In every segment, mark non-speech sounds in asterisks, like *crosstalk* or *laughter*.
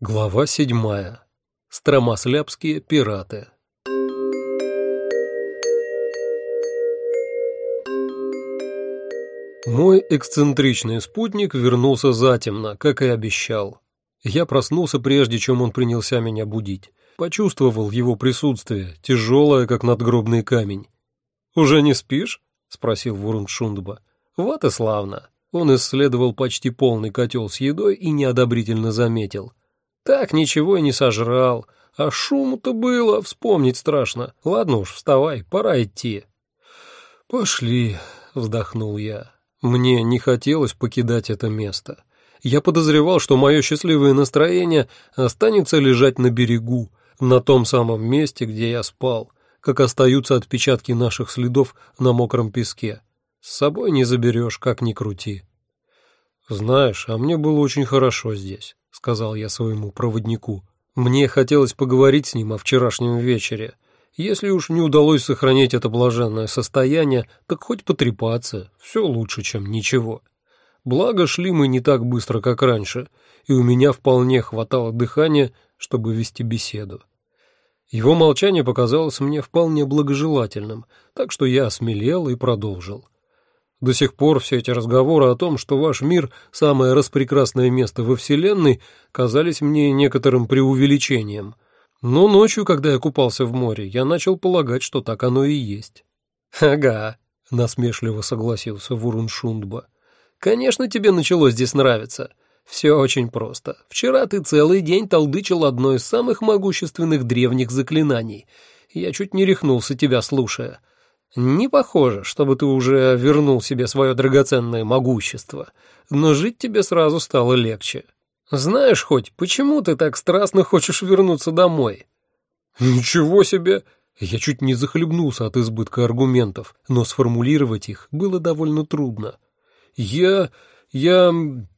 Глава седьмая. Стромослябские пираты. Мой эксцентричный спутник вернулся затемно, как и обещал. Я проснулся прежде, чем он принялся меня будить. Почувствовал его присутствие, тяжелое, как надгробный камень. «Уже не спишь?» — спросил Вуруншундба. «Вот и славно». Он исследовал почти полный котел с едой и неодобрительно заметил. Так ничего и не сожрал. А шуму-то было, вспомнить страшно. Ладно уж, вставай, пора идти. Пошли, вздохнул я. Мне не хотелось покидать это место. Я подозревал, что мое счастливое настроение останется лежать на берегу, на том самом месте, где я спал, как остаются отпечатки наших следов на мокром песке. С собой не заберешь, как ни крути. Знаешь, а мне было очень хорошо здесь сказал я своему проводнику. Мне хотелось поговорить с ним о вчерашнем вечере. Если уж не удалось сохранить это блаженное состояние, так хоть потрепаться, все лучше, чем ничего. Благо, шли мы не так быстро, как раньше, и у меня вполне хватало дыхания, чтобы вести беседу. Его молчание показалось мне вполне благожелательным, так что я осмелел и продолжил. До сих пор все эти разговоры о том, что ваш мир — самое распрекрасное место во Вселенной, казались мне некоторым преувеличением. Но ночью, когда я купался в море, я начал полагать, что так оно и есть. «Ага», — насмешливо согласился Вуруншундба. «Конечно, тебе начало здесь нравиться. Все очень просто. Вчера ты целый день толдычил одно из самых могущественных древних заклинаний. Я чуть не рехнулся тебя слушая». Не похоже, чтобы ты уже вернул себе свое драгоценное могущество, но жить тебе сразу стало легче. Знаешь хоть, почему ты так страстно хочешь вернуться домой? Ничего себе! Я чуть не захлебнулся от избытка аргументов, но сформулировать их было довольно трудно. Я... я...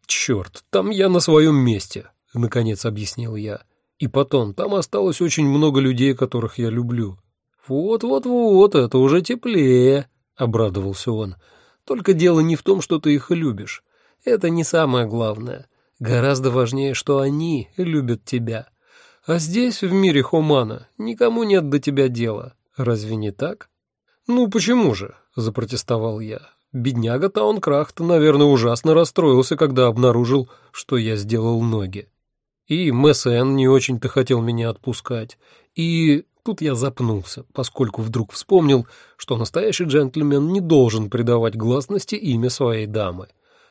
черт, там я на своем месте, наконец объяснил я. И потом, там осталось очень много людей, которых я люблю. «Вот-вот-вот, это уже теплее», — обрадовался он. «Только дело не в том, что ты их любишь. Это не самое главное. Гораздо важнее, что они любят тебя. А здесь, в мире Хумана, никому нет до тебя дела. Разве не так?» «Ну почему же?» — запротестовал я. Бедняга Таункрахт, наверное, ужасно расстроился, когда обнаружил, что я сделал ноги. И МСН не очень-то хотел меня отпускать. И Тут я запнулся, поскольку вдруг вспомнил, что настоящий джентльмен не должен придавать гласности имя своей дамы.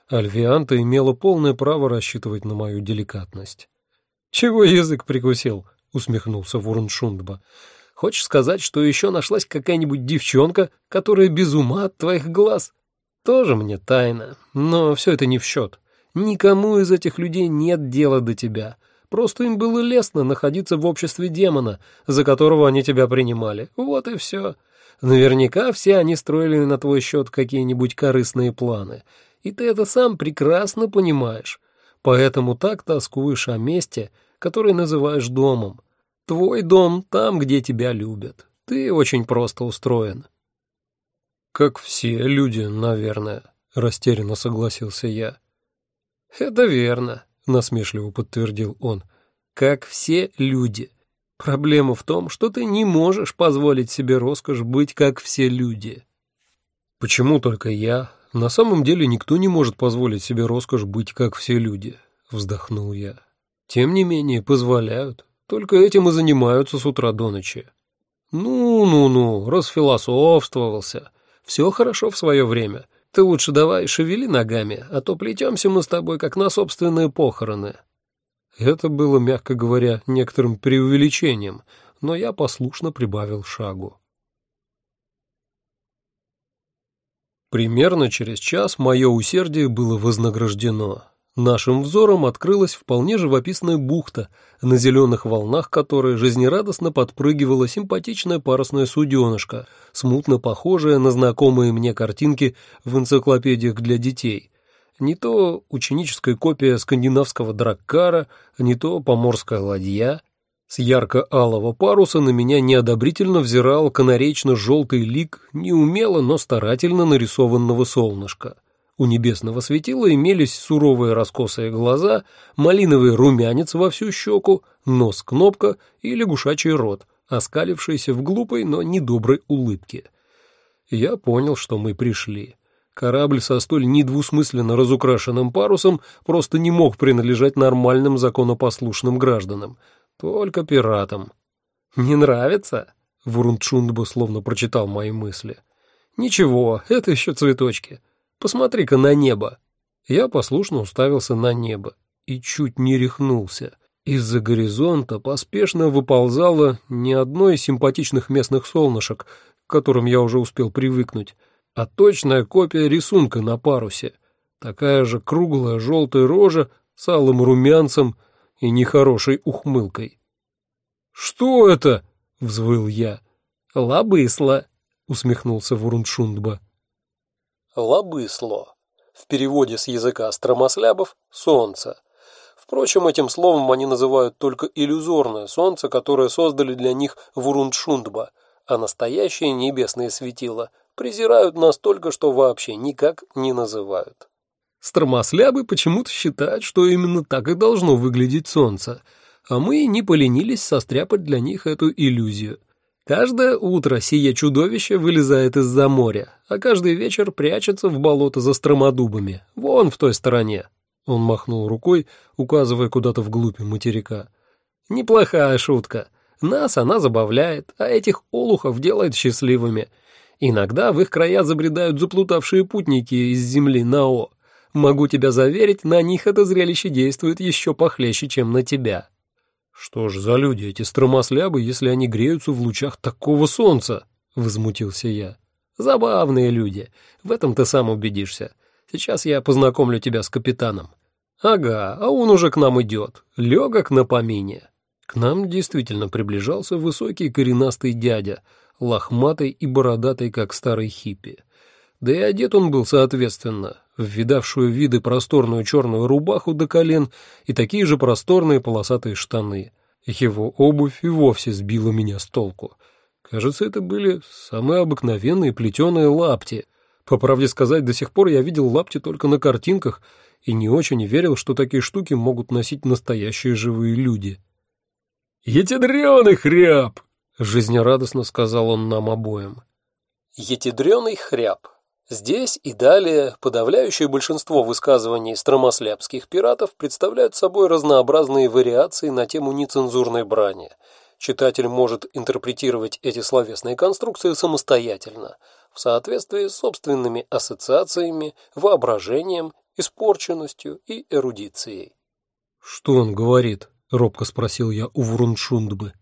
Альвианта имела полное право рассчитывать на мою деликатность. «Чего язык прикусил?» — усмехнулся Вурншундба. «Хочешь сказать, что еще нашлась какая-нибудь девчонка, которая без ума от твоих глаз? Тоже мне тайна, но все это не в счет. Никому из этих людей нет дела до тебя». Просто им было лестно находиться в обществе демона, за которого они тебя принимали. Вот и все. Наверняка все они строили на твой счет какие-нибудь корыстные планы. И ты это сам прекрасно понимаешь. Поэтому так тоскуешь о месте, которое называешь домом. Твой дом там, где тебя любят. Ты очень просто устроен. Как все люди, наверное, растерянно согласился я. Это верно насмешливо подтвердил он. Как все люди. Проблема в том, что ты не можешь позволить себе роскошь быть как все люди. Почему только я? На самом деле никто не может позволить себе роскошь быть как все люди, вздохнул я. Тем не менее, позволяют. Только этим и занимаются с утра до ночи. Ну-ну-ну, расфилософствовался. Все хорошо в свое время. Ты лучше давай шевели ногами, а то плетемся мы с тобой, как на собственные похороны». Это было, мягко говоря, некоторым преувеличением, но я послушно прибавил шагу. Примерно через час мое усердие было вознаграждено. Нашим взором открылась вполне живописная бухта, на зеленых волнах которой жизнерадостно подпрыгивала симпатичная парусная суденышка, смутно похожая на знакомые мне картинки в энциклопедиях для детей. Не то ученическая копия скандинавского драккара, не то поморская ладья. С ярко-алого паруса на меня неодобрительно взирал канаречно-желтый лик неумело, но старательно нарисованного солнышка — У небесного светила имелись суровые раскосые глаза, малиновый румянец во всю щеку, нос-кнопка и лягушачий рот, оскалившийся в глупой, но недоброй улыбке. Я понял, что мы пришли. Корабль со столь недвусмысленно разукрашенным парусом просто не мог принадлежать нормальным законопослушным гражданам, только пиратам. «Не нравится?» — Вурунчундба словно прочитал мои мысли. «Ничего, это еще цветочки. Посмотри-ка на небо». Я послушно уставился на небо и чуть не рехнулся. Из-за горизонта поспешно выползало не одно из симпатичных местных солнышек, к которым я уже успел привыкнуть, а точная копия рисунка на парусе. Такая же круглая желтая рожа с алым румянцем и нехорошей ухмылкой. «Что это?» — взвыл я. «Лабысло», — усмехнулся Вуруншундба. Лабысло. В переводе с языка стромослябов — солнце. Впрочем, этим словом они называют только иллюзорное солнце, которое создали для них Вуруншундба, а настоящее небесное светило презирают настолько, что вообще никак не называют. Стромослябы почему-то считают, что именно так и должно выглядеть солнце, а мы не поленились состряпать для них эту иллюзию. Каждое утро сие чудовище вылезает из-за моря, а каждый вечер прячется в болото за стромодубами, вон в той стороне. Он махнул рукой, указывая куда-то вглубь материка. Неплохая шутка. Нас она забавляет, а этих олухов делает счастливыми — Иногда в их края забредают заплутавшие путники из земли Нао. Могу тебя заверить, на них это зрелище действует еще похлеще, чем на тебя. Что ж за люди эти стромослябы, если они греются в лучах такого солнца? Возмутился я. Забавные люди. В этом ты сам убедишься. Сейчас я познакомлю тебя с капитаном. Ага, а он уже к нам идет. Легок на помине. К нам действительно приближался высокий коренастый дядя — лохматый и бородатый, как старый хиппи. Да и одет он был соответственно, в видавшую виды просторную черную рубаху до колен и такие же просторные полосатые штаны. Его обувь и вовсе сбила меня с толку. Кажется, это были самые обыкновенные плетеные лапти. По правде сказать, до сих пор я видел лапти только на картинках и не очень верил, что такие штуки могут носить настоящие живые люди. «Етедрёный хряб!» жизнерадостно сказал он нам обоим. Етедрёный хряб. Здесь и далее подавляющее большинство высказываний стромослябских пиратов представляют собой разнообразные вариации на тему нецензурной брани. Читатель может интерпретировать эти словесные конструкции самостоятельно, в соответствии с собственными ассоциациями, воображением, испорченностью и эрудицией. «Что он говорит?» — робко спросил я у Вруншундбы.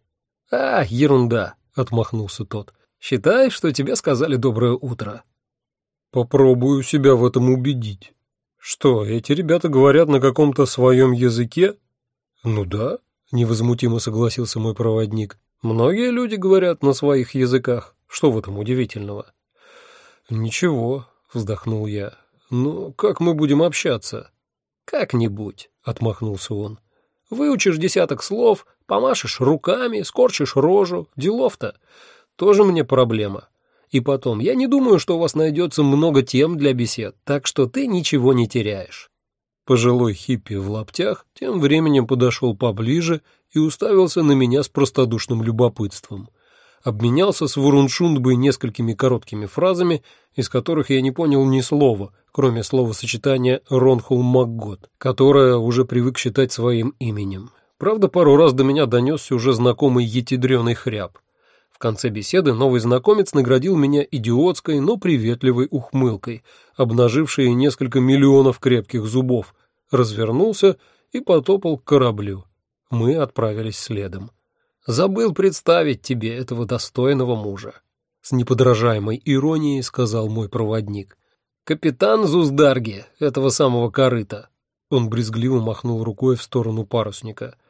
«А, ерунда», — отмахнулся тот. «Считай, что тебе сказали доброе утро». «Попробую себя в этом убедить. Что, эти ребята говорят на каком-то своем языке?» «Ну да», — невозмутимо согласился мой проводник. «Многие люди говорят на своих языках. Что в этом удивительного?» «Ничего», — вздохнул я. «Ну, как мы будем общаться?» «Как-нибудь», — отмахнулся он. «Выучишь десяток слов, Помашешь руками, скорчишь рожу, делов-то. Тоже мне проблема. И потом, я не думаю, что у вас найдется много тем для бесед, так что ты ничего не теряешь». Пожилой хиппи в лаптях тем временем подошел поближе и уставился на меня с простодушным любопытством. Обменялся с Вуруншундбой несколькими короткими фразами, из которых я не понял ни слова, кроме словосочетания «Ронхул Макгот», которое уже привык считать своим именем. Правда, пару раз до меня донесся уже знакомый етидрёный хряб. В конце беседы новый знакомец наградил меня идиотской, но приветливой ухмылкой, обнажившей несколько миллионов крепких зубов, развернулся и потопал к кораблю. Мы отправились следом. «Забыл представить тебе этого достойного мужа», — с неподражаемой иронией сказал мой проводник. «Капитан Зуздарги, этого самого корыта». Он брезгливо махнул рукой в сторону парусника —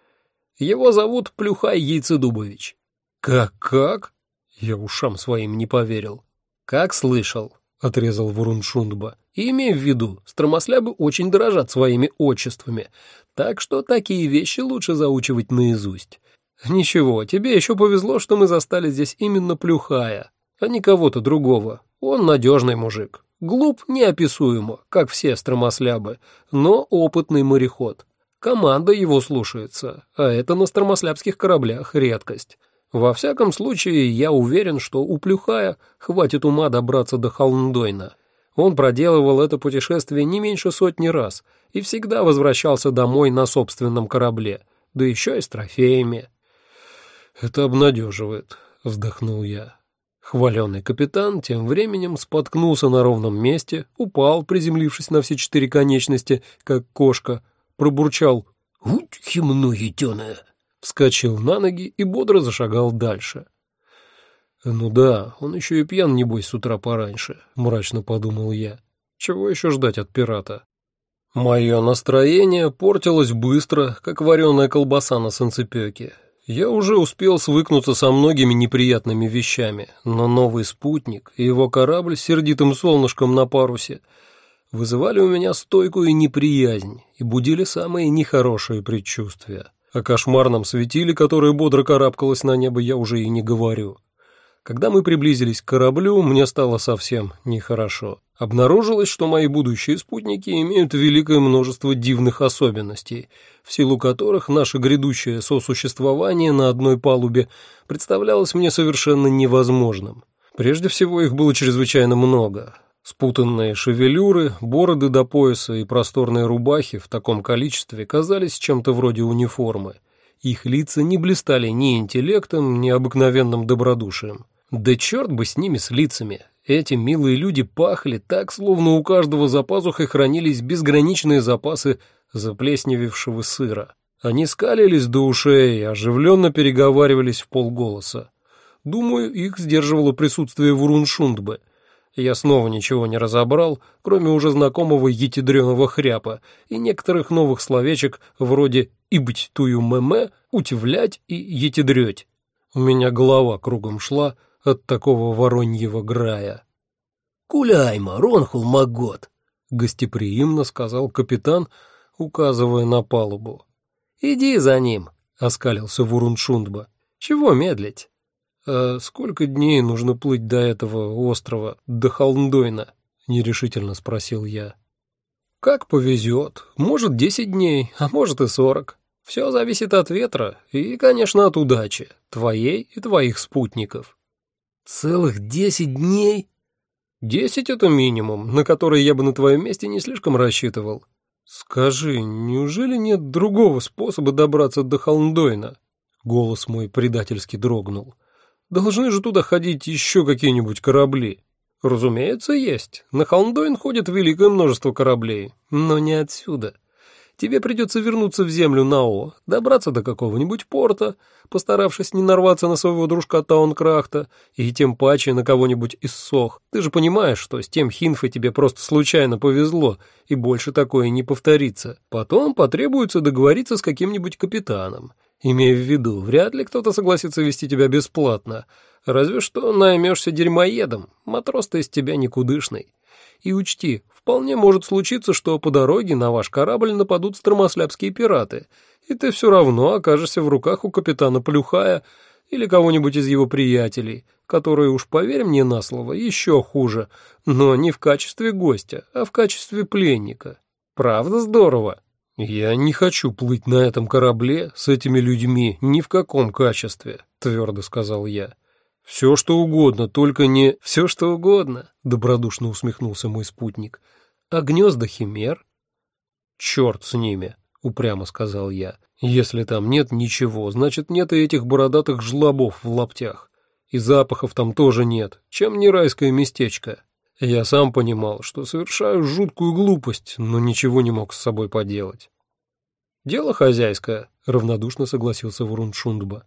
его зовут Плюхай Яйцедубович». «Как-как?» Я ушам своим не поверил. «Как слышал», — отрезал Вуруншундба. «И имей в виду, стромослябы очень дорожат своими отчествами, так что такие вещи лучше заучивать наизусть. Ничего, тебе еще повезло, что мы застали здесь именно Плюхая, а не кого-то другого. Он надежный мужик. Глуп неописуемо, как все стромослябы, но опытный мореход. Команда его слушается, а это на стромослябских кораблях редкость. Во всяком случае, я уверен, что у Плюхая хватит ума добраться до Холмдойна. Он проделывал это путешествие не меньше сотни раз и всегда возвращался домой на собственном корабле, да еще и с трофеями. «Это обнадеживает», — вздохнул я. Хваленый капитан тем временем споткнулся на ровном месте, упал, приземлившись на все четыре конечности, как кошка, пробурчал «Уть, химно етеное!» Вскочил на ноги и бодро зашагал дальше. «Ну да, он еще и пьян, небось, с утра пораньше», — мрачно подумал я. «Чего еще ждать от пирата?» Мое настроение портилось быстро, как вареная колбаса на санцепёке. Я уже успел свыкнуться со многими неприятными вещами, но новый спутник и его корабль с сердитым солнышком на парусе вызывали у меня стойкую неприязнь и будили самые нехорошие предчувствия. О кошмарном светиле, которое бодро карабкалось на небо, я уже и не говорю. Когда мы приблизились к кораблю, мне стало совсем нехорошо. Обнаружилось, что мои будущие спутники имеют великое множество дивных особенностей, в силу которых наше грядущее сосуществование на одной палубе представлялось мне совершенно невозможным. Прежде всего, их было чрезвычайно много. Спутанные шевелюры, бороды до пояса и просторные рубахи в таком количестве казались чем-то вроде униформы. Их лица не блистали ни интеллектом, ни обыкновенным добродушием. Да черт бы с ними, с лицами. Эти милые люди пахли так, словно у каждого за пазухой хранились безграничные запасы заплесневевшего сыра. Они скалились до ушей, оживленно переговаривались в полголоса. Думаю, их сдерживало присутствие Вуруншундбы. Я снова ничего не разобрал, кроме уже знакомого етидреного хряпа и некоторых новых словечек вроде «ибыть тую мэмэ», «утевлять» и «етидрёть». У меня голова кругом шла, от такого вороньего грая. «Куляйма, Ронхул Магот!» — гостеприимно сказал капитан, указывая на палубу. «Иди за ним», — оскалился Вуруншундба. «Чего медлить?» «А сколько дней нужно плыть до этого острова, до Холмдойна?» — нерешительно спросил я. «Как повезет. Может, десять дней, а может и сорок. Все зависит от ветра и, конечно, от удачи, твоей и твоих спутников». «Целых десять дней?» «Десять — это минимум, на который я бы на твоем месте не слишком рассчитывал. Скажи, неужели нет другого способа добраться до Холмдойна?» Голос мой предательски дрогнул. «Должны же туда ходить еще какие-нибудь корабли». «Разумеется, есть. На Холмдойн ходит великое множество кораблей, но не отсюда». Тебе придется вернуться в землю Нао, добраться до какого-нибудь порта, постаравшись не нарваться на своего дружка Таункрахта и тем паче на кого-нибудь из Сох. Ты же понимаешь, что с тем Хинфой тебе просто случайно повезло, и больше такое не повторится. Потом потребуется договориться с каким-нибудь капитаном. Имея в виду, вряд ли кто-то согласится вести тебя бесплатно, разве что наймешься дерьмоедом, матрос-то из тебя никудышный. И учти, вполне может случиться, что по дороге на ваш корабль нападут стромослябские пираты, и ты все равно окажешься в руках у капитана Плюхая или кого-нибудь из его приятелей, которые, уж поверь мне на слово, еще хуже, но не в качестве гостя, а в качестве пленника. Правда здорово? Я не хочу плыть на этом корабле с этими людьми ни в каком качестве, твердо сказал я. «Все, что угодно, только не...» «Все, что угодно», — добродушно усмехнулся мой спутник. «А гнезда химер?» «Черт с ними», — упрямо сказал я. «Если там нет ничего, значит, нет и этих бородатых жлобов в лаптях. И запахов там тоже нет, чем не райское местечко». Я сам понимал, что совершаю жуткую глупость, но ничего не мог с собой поделать. «Дело хозяйское», — равнодушно согласился Вуруншундба.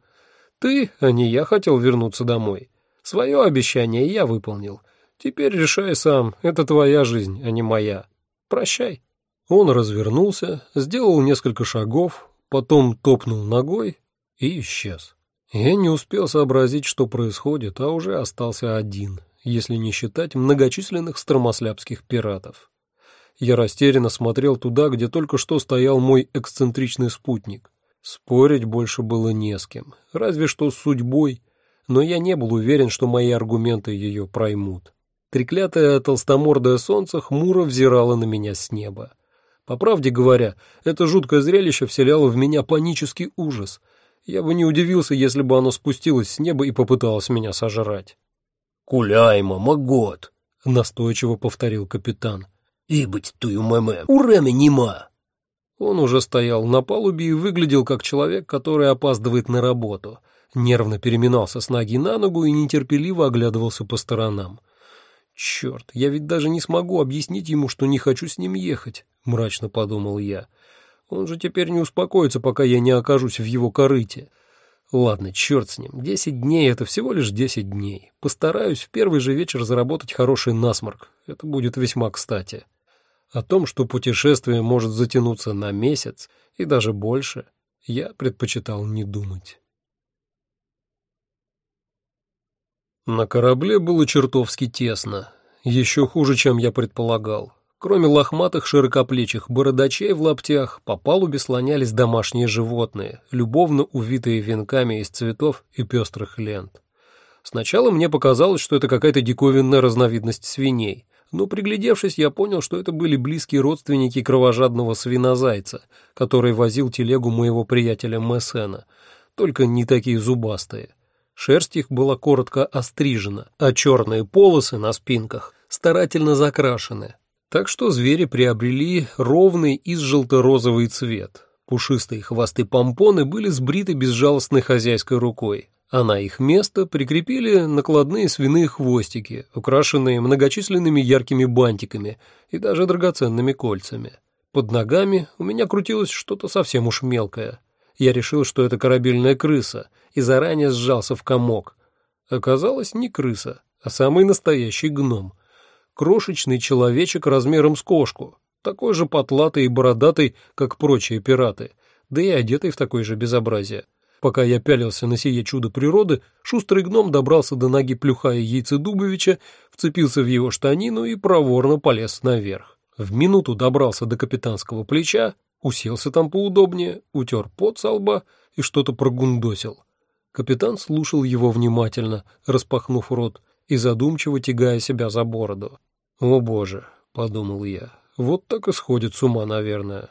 Ты, а не я, хотел вернуться домой. Свое обещание я выполнил. Теперь решай сам, это твоя жизнь, а не моя. Прощай». Он развернулся, сделал несколько шагов, потом топнул ногой и исчез. Я не успел сообразить, что происходит, а уже остался один, если не считать многочисленных стромослябских пиратов. Я растерянно смотрел туда, где только что стоял мой эксцентричный спутник. Спорить больше было не с кем, разве что с судьбой, но я не был уверен, что мои аргументы ее проймут. Треклятое толстомордое солнце хмуро взирало на меня с неба. По правде говоря, это жуткое зрелище вселяло в меня панический ужас. Я бы не удивился, если бы оно спустилось с неба и попыталось меня сожрать. «Куляйма, магот!» — настойчиво повторил капитан. «Ибыть тую меме, уреме нема!» Он уже стоял на палубе и выглядел как человек, который опаздывает на работу. Нервно переминался с ноги на ногу и нетерпеливо оглядывался по сторонам. «Черт, я ведь даже не смогу объяснить ему, что не хочу с ним ехать», — мрачно подумал я. «Он же теперь не успокоится, пока я не окажусь в его корыте». Ладно, черт с ним, десять дней — это всего лишь десять дней. Постараюсь в первый же вечер заработать хороший насморк. Это будет весьма кстати. О том, что путешествие может затянуться на месяц и даже больше, я предпочитал не думать. На корабле было чертовски тесно, еще хуже, чем я предполагал. Кроме лохматых широкоплечих бородачей в лаптях, по палубе слонялись домашние животные, любовно увитые венками из цветов и пестрых лент. Сначала мне показалось, что это какая-то диковинная разновидность свиней, но приглядевшись, я понял, что это были близкие родственники кровожадного свинозайца, который возил телегу моего приятеля Мессена, только не такие зубастые. Шерсть их была коротко острижена, а черные полосы на спинках старательно закрашены. Так что звери приобрели ровный из желто-розовый цвет. Пушистые хвосты-помпоны были сбриты безжалостной хозяйской рукой, а на их место прикрепили накладные свиные хвостики, украшенные многочисленными яркими бантиками и даже драгоценными кольцами. Под ногами у меня крутилось что-то совсем уж мелкое. Я решил, что это корабельная крыса, и заранее сжался в комок. Оказалось, не крыса, а самый настоящий гном. Крошечный человечек размером с кошку, такой же потлатый и бородатый, как прочие пираты, да и одетый в такое же безобразие. Пока я пялился на сие чудо природы, шустрый гном добрался до ноги плюхая яйца Дубовича, вцепился в его штанину и проворно полез наверх. В минуту добрался до капитанского плеча, уселся там поудобнее, утер пот со лба и что-то прогундосил. Капитан слушал его внимательно, распахнув рот и задумчиво тягая себя за бороду. «О боже», — подумал я, — «вот так и сходит с ума, наверное».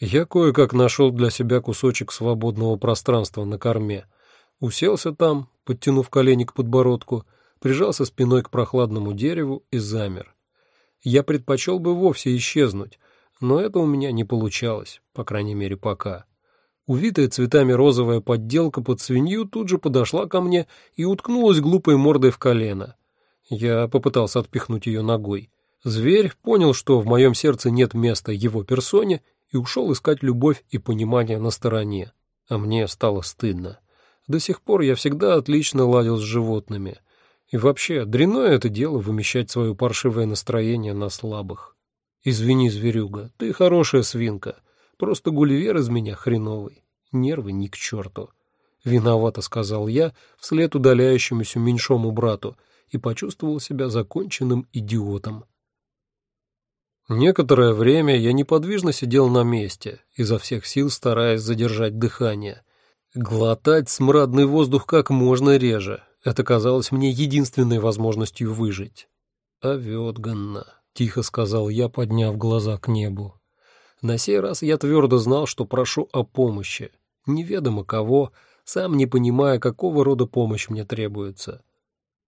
Я кое-как нашел для себя кусочек свободного пространства на корме. Уселся там, подтянув колени к подбородку, прижался спиной к прохладному дереву и замер. Я предпочел бы вовсе исчезнуть, но это у меня не получалось, по крайней мере, пока. Увитая цветами розовая подделка под свинью тут же подошла ко мне и уткнулась глупой мордой в колено. Я попытался отпихнуть ее ногой. Зверь понял, что в моем сердце нет места его персоне и ушел искать любовь и понимание на стороне. А мне стало стыдно. До сих пор я всегда отлично ладил с животными. И вообще, дрянное это дело вымещать свое паршивое настроение на слабых. Извини, зверюга, ты хорошая свинка. Просто гулливер из меня хреновый. Нервы ни к черту. Виновато сказал я вслед удаляющемуся меньшому брату и почувствовал себя законченным идиотом. Некоторое время я неподвижно сидел на месте, изо всех сил стараясь задержать дыхание. Глотать смрадный воздух как можно реже. Это казалось мне единственной возможностью выжить. «Аветганна», — тихо сказал я, подняв глаза к небу. На сей раз я твердо знал, что прошу о помощи. Неведомо кого, сам не понимая, какого рода помощь мне требуется.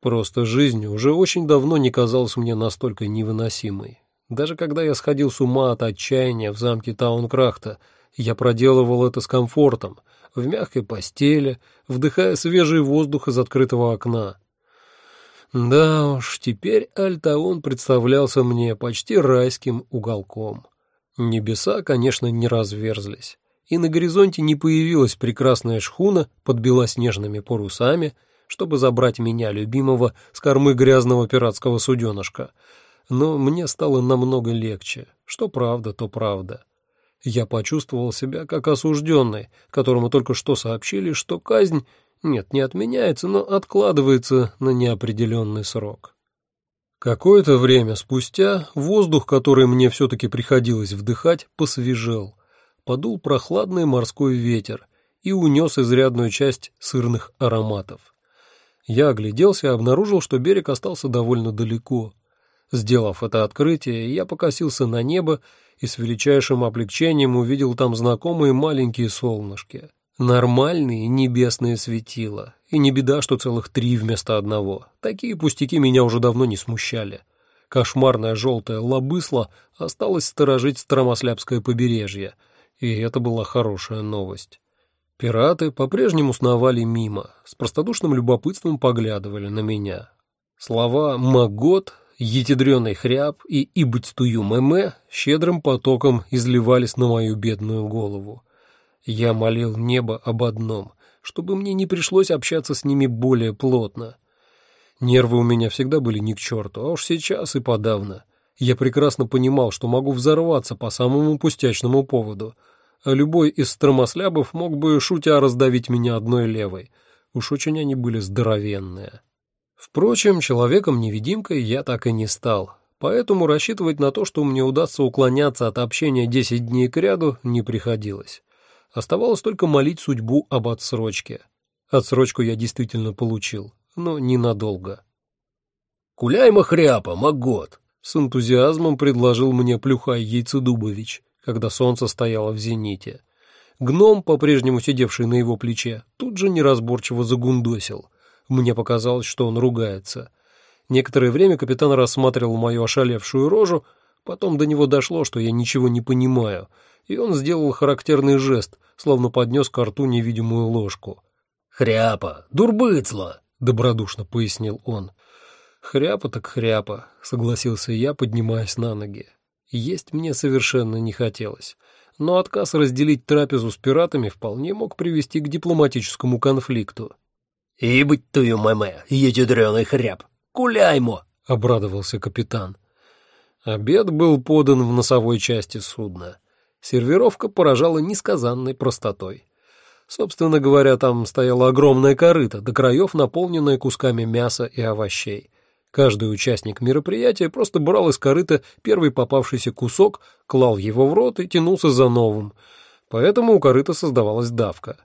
Просто жизнь уже очень давно не казалась мне настолько невыносимой. Даже когда я сходил с ума от отчаяния в замке Таункрахта, я проделывал это с комфортом, в мягкой постели, вдыхая свежий воздух из открытого окна. Да уж, теперь Альтаон представлялся мне почти райским уголком. Небеса, конечно, не разверзлись, и на горизонте не появилась прекрасная шхуна под белоснежными парусами, чтобы забрать меня, любимого, с кормы грязного пиратского суденышка — но мне стало намного легче. Что правда, то правда. Я почувствовал себя как осужденный, которому только что сообщили, что казнь, нет, не отменяется, но откладывается на неопределенный срок. Какое-то время спустя воздух, который мне все-таки приходилось вдыхать, посвежел. Подул прохладный морской ветер и унес изрядную часть сырных ароматов. Я огляделся и обнаружил, что берег остался довольно далеко — Сделав это открытие, я покосился на небо и с величайшим облегчением увидел там знакомые маленькие солнышки. Нормальные небесные светила. И не беда, что целых три вместо одного. Такие пустяки меня уже давно не смущали. Кошмарная желтая лобысла осталась сторожить Стромослябское побережье, и это была хорошая новость. Пираты по-прежнему сновали мимо, с простодушным любопытством поглядывали на меня. Слова «магот», «етедрёный хряб» и «ибыть-тую мэмэ» щедрым потоком изливались на мою бедную голову. Я молил небо об одном — чтобы мне не пришлось общаться с ними более плотно. Нервы у меня всегда были ни к черту, а уж сейчас и подавно. Я прекрасно понимал, что могу взорваться по самому пустячному поводу — а любой из стромослябов мог бы, шутя, раздавить меня одной левой. Уж очень они были здоровенные. Впрочем, человеком-невидимкой я так и не стал, поэтому рассчитывать на то, что мне удастся уклоняться от общения десять дней кряду, не приходилось. Оставалось только молить судьбу об отсрочке. Отсрочку я действительно получил, но ненадолго. «Куляй махряпа, магот!» — с энтузиазмом предложил мне Плюхай Яйцедубович когда солнце стояло в зените. Гном, по-прежнему сидевший на его плече, тут же неразборчиво загундосил. Мне показалось, что он ругается. Некоторое время капитан рассматривал мою ошалевшую рожу, потом до него дошло, что я ничего не понимаю, и он сделал характерный жест, словно поднес к рту невидимую ложку. «Хряпа! Дурбыцла!» — добродушно пояснил он. «Хряпа так хряпа», — согласился я, поднимаясь на ноги. Есть мне совершенно не хотелось, но отказ разделить трапезу с пиратами вполне мог привести к дипломатическому конфликту. «И быть твою мэмэ, ядреный хряб! Куляймо!» — обрадовался капитан. Обед был подан в носовой части судна. Сервировка поражала несказанной простотой. Собственно говоря, там стояла огромная корыта, до краев наполненная кусками мяса и овощей. Каждый участник мероприятия просто брал из корыта первый попавшийся кусок, клал его в рот и тянулся за новым. Поэтому у корыта создавалась давка.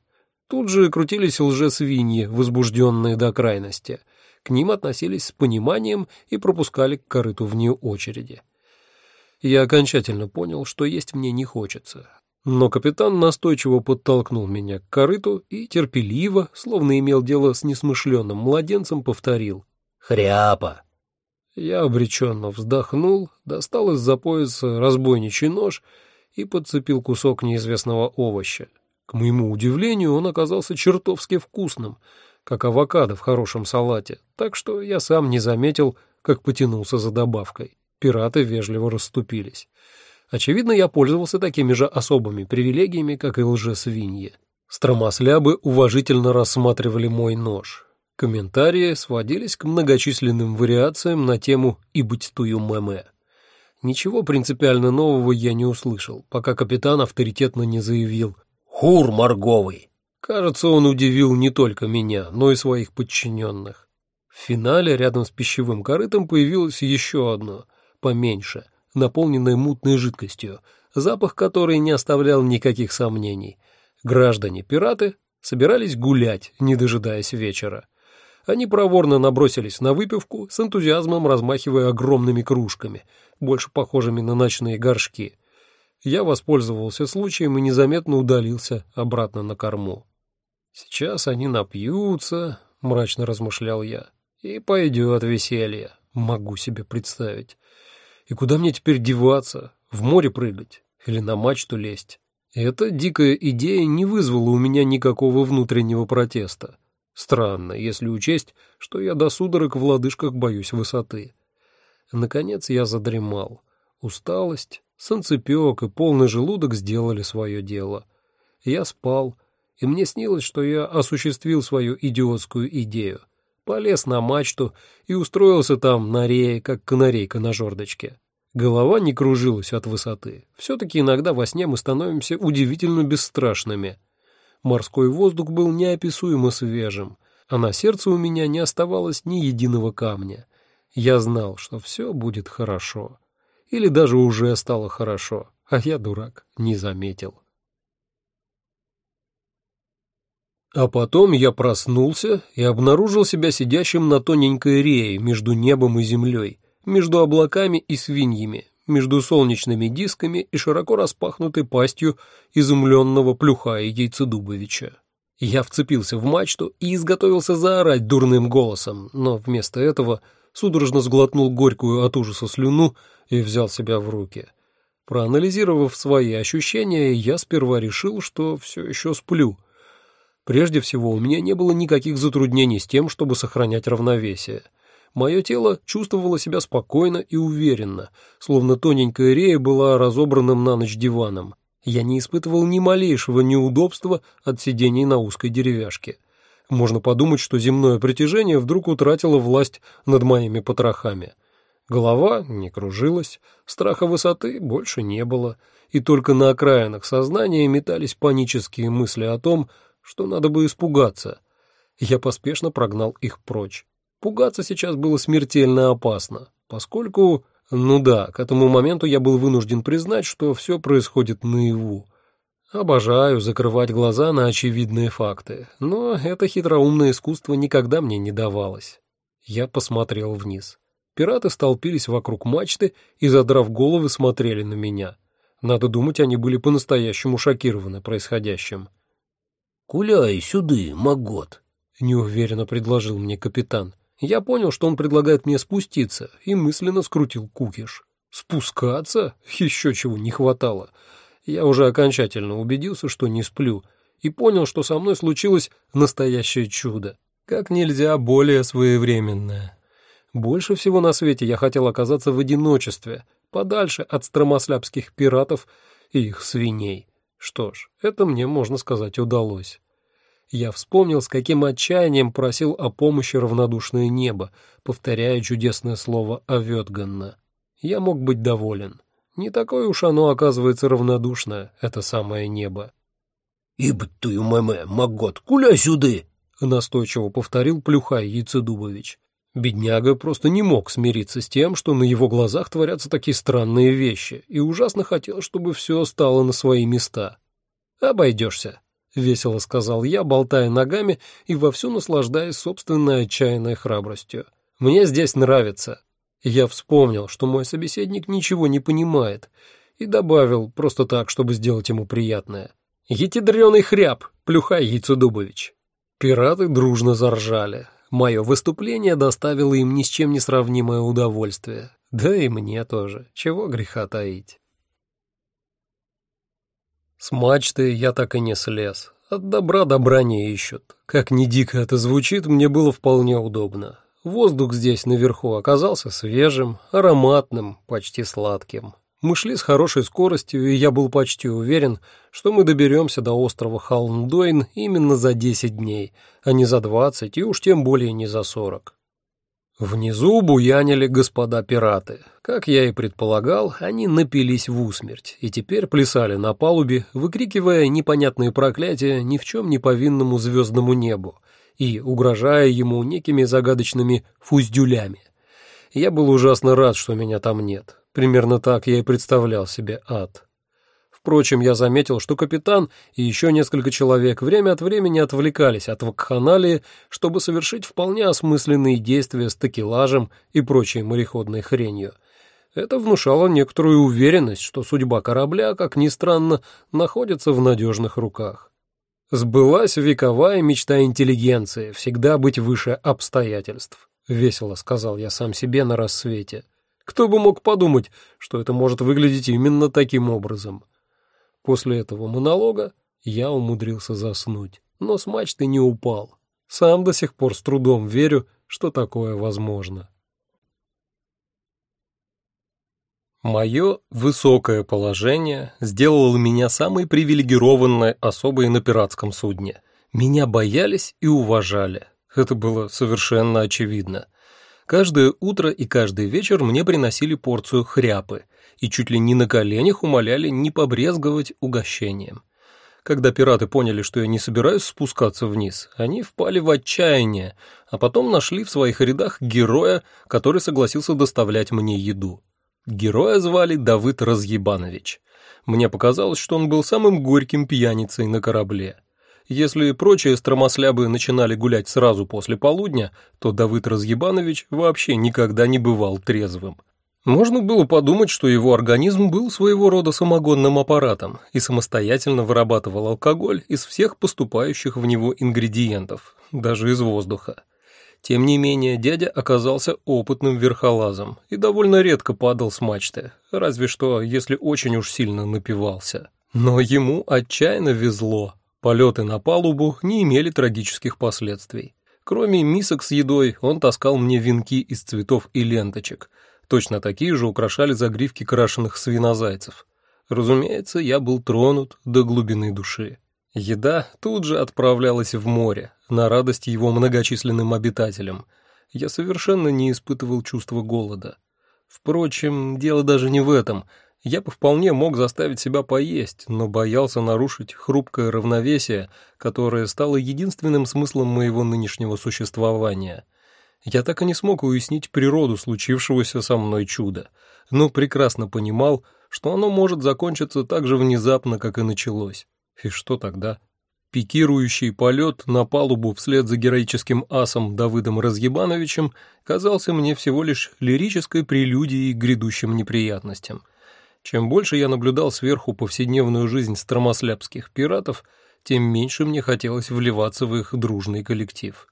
Тут же крутились лжесвиньи, возбужденные до крайности. К ним относились с пониманием и пропускали к корыту вне очереди. Я окончательно понял, что есть мне не хочется. Но капитан настойчиво подтолкнул меня к корыту и терпеливо, словно имел дело с несмышленным младенцем, повторил. Хряпа. Я обреченно вздохнул, достал из-за пояса разбойничий нож и подцепил кусок неизвестного овоща. К моему удивлению, он оказался чертовски вкусным, как авокадо в хорошем салате, так что я сам не заметил, как потянулся за добавкой. Пираты вежливо расступились. Очевидно, я пользовался такими же особыми привилегиями, как и лжесвиньи. Стромослябы уважительно рассматривали мой нож. Комментарии сводились к многочисленным вариациям на тему «и быть тую мэмэ». Ничего принципиально нового я не услышал, пока капитан авторитетно не заявил «Хур морговый!». Кажется, он удивил не только меня, но и своих подчиненных. В финале рядом с пищевым корытом появилось еще одно, поменьше, наполненное мутной жидкостью, запах которой не оставлял никаких сомнений. Граждане-пираты собирались гулять, не дожидаясь вечера. Они проворно набросились на выпивку, с энтузиазмом размахивая огромными кружками, больше похожими на ночные горшки. Я воспользовался случаем и незаметно удалился обратно на корму. «Сейчас они напьются», — мрачно размышлял я, — «и пойдет веселье, могу себе представить. И куда мне теперь деваться? В море прыгать? Или на мачту лезть?» Эта дикая идея не вызвала у меня никакого внутреннего протеста. Странно, если учесть, что я до судорог в лодыжках боюсь высоты. Наконец я задремал. Усталость, санцепек и полный желудок сделали свое дело. Я спал, и мне снилось, что я осуществил свою идиотскую идею. Полез на мачту и устроился там на рее, как канарейка на жердочке. Голова не кружилась от высоты. Все-таки иногда во сне мы становимся удивительно бесстрашными — морской воздух был неописуемо свежим, а на сердце у меня не оставалось ни единого камня. Я знал, что все будет хорошо. Или даже уже стало хорошо, а я, дурак, не заметил. А потом я проснулся и обнаружил себя сидящим на тоненькой рее между небом и землей, между облаками и свиньями, между солнечными дисками и широко распахнутой пастью изумленного плюха и яйцедубовича. Я вцепился в мачту и изготовился заорать дурным голосом, но вместо этого судорожно сглотнул горькую от ужаса слюну и взял себя в руки. Проанализировав свои ощущения, я сперва решил, что все еще сплю. Прежде всего, у меня не было никаких затруднений с тем, чтобы сохранять равновесие — Мое тело чувствовало себя спокойно и уверенно, словно тоненькая рея была разобранным на ночь диваном. Я не испытывал ни малейшего неудобства от сидений на узкой деревяшке. Можно подумать, что земное притяжение вдруг утратило власть над моими потрохами. Голова не кружилась, страха высоты больше не было, и только на окраинах сознания метались панические мысли о том, что надо бы испугаться. Я поспешно прогнал их прочь. Пугаться сейчас было смертельно опасно, поскольку, ну да, к этому моменту я был вынужден признать, что все происходит наяву. Обожаю закрывать глаза на очевидные факты, но это хитроумное искусство никогда мне не давалось. Я посмотрел вниз. Пираты столпились вокруг мачты и, задрав головы, смотрели на меня. Надо думать, они были по-настоящему шокированы происходящим. «Куляй сюды, Магот», — неуверенно предложил мне капитан. Я понял, что он предлагает мне спуститься, и мысленно скрутил кукиш. Спускаться? Еще чего не хватало. Я уже окончательно убедился, что не сплю, и понял, что со мной случилось настоящее чудо. Как нельзя более своевременное. Больше всего на свете я хотел оказаться в одиночестве, подальше от стромослябских пиратов и их свиней. Что ж, это мне, можно сказать, удалось. Я вспомнил, с каким отчаянием просил о помощи равнодушное небо, повторяя чудесное слово «Аветганна». Я мог быть доволен. Не такое уж оно, оказывается, равнодушное, это самое небо. «Ибо твою маме, Магот, куля сюды!» — настойчиво повторил Плюхай Яйцедубович. Бедняга просто не мог смириться с тем, что на его глазах творятся такие странные вещи, и ужасно хотел, чтобы все стало на свои места. «Обойдешься», — весело сказал я, болтая ногами и вовсю наслаждаясь собственной отчаянной храбростью. «Мне здесь нравится». Я вспомнил, что мой собеседник ничего не понимает, и добавил, просто так, чтобы сделать ему приятное. «Етидрёный хряб, плюхай, Яйцедубович». Пираты дружно заржали. Мое выступление доставило им ни с чем не сравнимое удовольствие. Да и мне тоже. Чего греха таить. С мачты я так и не слез. От добра добра не ищут. Как ни дико это звучит, мне было вполне удобно. Воздух здесь наверху оказался свежим, ароматным, почти сладким. Мы шли с хорошей скоростью, и я был почти уверен, что мы доберемся до острова Халндойн именно за 10 дней, а не за 20 и уж тем более не за 40. Внизу буянили господа пираты. Как я и предполагал, они напились в усмерть и теперь плясали на палубе, выкрикивая непонятные проклятия ни в чем не повинному звездному небу и угрожая ему некими загадочными фуздюлями. Я был ужасно рад, что меня там нет. Примерно так я и представлял себе ад. Впрочем, я заметил, что капитан и еще несколько человек время от времени отвлекались от вакханалии, чтобы совершить вполне осмысленные действия с такелажем и прочей мореходной хренью. Это внушало некоторую уверенность, что судьба корабля, как ни странно, находится в надежных руках. Сбылась вековая мечта интеллигенции всегда быть выше обстоятельств. Весело сказал я сам себе на рассвете. Кто бы мог подумать, что это может выглядеть именно таким образом. После этого монолога я умудрился заснуть, но с мачты не упал. Сам до сих пор с трудом верю, что такое возможно. Мое высокое положение сделало меня самой привилегированной особой на пиратском судне. Меня боялись и уважали. Это было совершенно очевидно. Каждое утро и каждый вечер мне приносили порцию хряпы и чуть ли не на коленях умоляли не побрезговать угощением. Когда пираты поняли, что я не собираюсь спускаться вниз, они впали в отчаяние, а потом нашли в своих рядах героя, который согласился доставлять мне еду. Героя звали Давыд Разъебанович. Мне показалось, что он был самым горьким пьяницей на корабле. Если прочие стромослябы начинали гулять сразу после полудня, то Давыд Разъебанович вообще никогда не бывал трезвым. Можно было подумать, что его организм был своего рода самогонным аппаратом и самостоятельно вырабатывал алкоголь из всех поступающих в него ингредиентов, даже из воздуха. Тем не менее, дядя оказался опытным верхолазом и довольно редко падал с мачты, разве что если очень уж сильно напивался. Но ему отчаянно везло. Полеты на палубу не имели трагических последствий. Кроме мисок с едой, он таскал мне венки из цветов и ленточек. Точно такие же украшали загривки крашеных свинозайцев. Разумеется, я был тронут до глубины души. Еда тут же отправлялась в море, на радость его многочисленным обитателям. Я совершенно не испытывал чувства голода. Впрочем, дело даже не в этом — я бы вполне мог заставить себя поесть, но боялся нарушить хрупкое равновесие, которое стало единственным смыслом моего нынешнего существования. Я так и не смог уяснить природу случившегося со мной чуда, но прекрасно понимал, что оно может закончиться так же внезапно, как и началось. И что тогда? Пикирующий полет на палубу вслед за героическим асом Давыдом Разъебановичем казался мне всего лишь лирической прелюдией к грядущим неприятностям — чем больше я наблюдал сверху повседневную жизнь стромослябских пиратов, тем меньше мне хотелось вливаться в их дружный коллектив.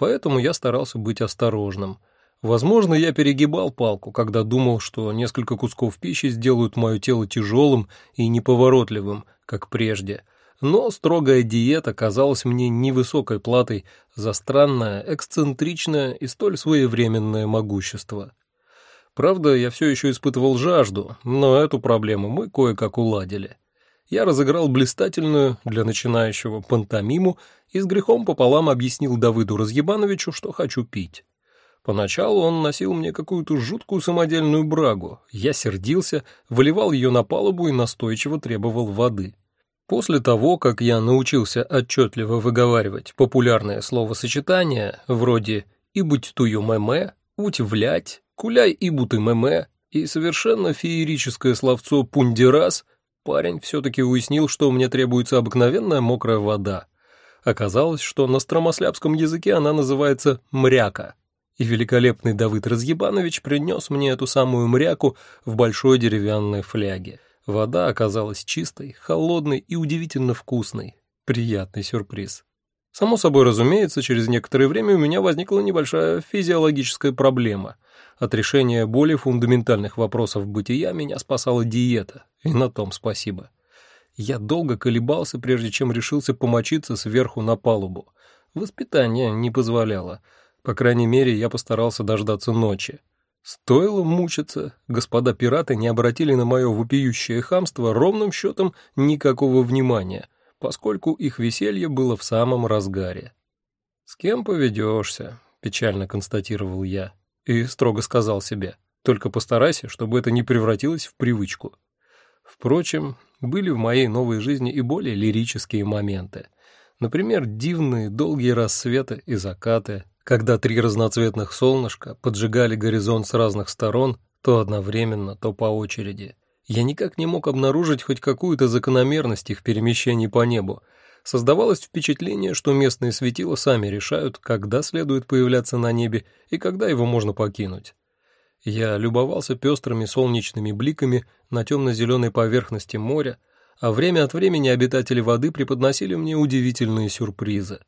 Поэтому я старался быть осторожным. Возможно, я перегибал палку, когда думал, что несколько кусков пищи сделают мое тело тяжелым и неповоротливым, как прежде. Но строгая диета казалась мне невысокой платой за странное, эксцентричное и столь своевременное могущество. Правда, я все еще испытывал жажду, но эту проблему мы кое-как уладили. Я разыграл блистательную для начинающего пантомиму и с грехом пополам объяснил Давыду Разъебановичу, что хочу пить. Поначалу он носил мне какую-то жуткую самодельную брагу. Я сердился, выливал ее на палубу и настойчиво требовал воды. После того, как я научился отчетливо выговаривать популярное словосочетание вроде «и быть тую мэмэ», «утевлять», Куляй и буты мэмэ, и совершенно феерическое словцо пундирас, парень все-таки уяснил, что мне требуется обыкновенная мокрая вода. Оказалось, что на стромослябском языке она называется «мряка», и великолепный Давыд Разъебанович принес мне эту самую мряку в большой деревянной фляге. Вода оказалась чистой, холодной и удивительно вкусной. Приятный сюрприз. Само собой разумеется, через некоторое время у меня возникла небольшая физиологическая проблема — от решения более фундаментальных вопросов бытия меня спасала диета, и на том спасибо. Я долго колебался, прежде чем решился помочиться сверху на палубу. Воспитание не позволяло. По крайней мере, я постарался дождаться ночи. Стоило мучиться, господа пираты не обратили на мое вопиющее хамство ровным счетом никакого внимания, поскольку их веселье было в самом разгаре. «С кем поведешься?» — печально констатировал я и строго сказал себе, только постарайся, чтобы это не превратилось в привычку. Впрочем, были в моей новой жизни и более лирические моменты. Например, дивные долгие рассветы и закаты, когда три разноцветных солнышка поджигали горизонт с разных сторон, то одновременно, то по очереди. Я никак не мог обнаружить хоть какую-то закономерность их перемещений по небу, Создавалось впечатление, что местные светила сами решают, когда следует появляться на небе и когда его можно покинуть. Я любовался пестрыми солнечными бликами на темно-зеленой поверхности моря, а время от времени обитатели воды преподносили мне удивительные сюрпризы.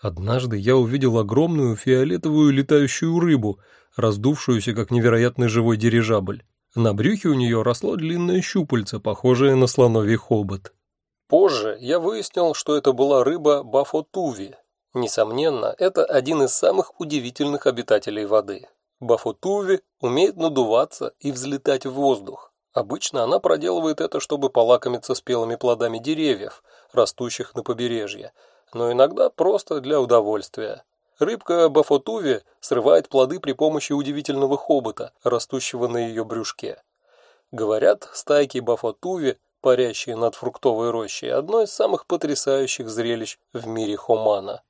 Однажды я увидел огромную фиолетовую летающую рыбу, раздувшуюся как невероятный живой дирижабль. На брюхе у нее росло длинное щупальце, похожее на слоновий хобот. Позже я выяснил, что это была рыба Бафотуви. Несомненно, это один из самых удивительных обитателей воды. Бафотуви умеет надуваться и взлетать в воздух. Обычно она проделывает это, чтобы полакомиться спелыми плодами деревьев, растущих на побережье, но иногда просто для удовольствия. Рыбка Бафотуви срывает плоды при помощи удивительного хобота, растущего на ее брюшке. Говорят, стайки Бафотуви парящие над фруктовой рощей, одно из самых потрясающих зрелищ в мире Хомана.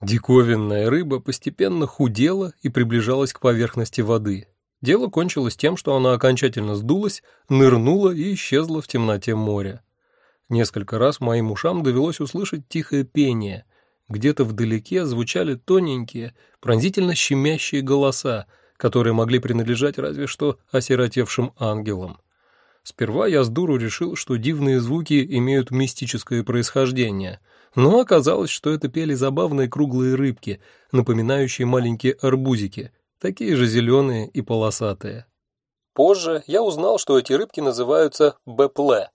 Диковинная рыба постепенно худела и приближалась к поверхности воды. Дело кончилось тем, что она окончательно сдулась, нырнула и исчезла в темноте моря. Несколько раз моим ушам довелось услышать тихое пение. Где-то вдалеке звучали тоненькие, пронзительно щемящие голоса, которые могли принадлежать разве что осиротевшим ангелам. Сперва я с дуру решил, что дивные звуки имеют мистическое происхождение, но оказалось, что это пели забавные круглые рыбки, напоминающие маленькие арбузики, такие же зеленые и полосатые. Позже я узнал, что эти рыбки называются бепле.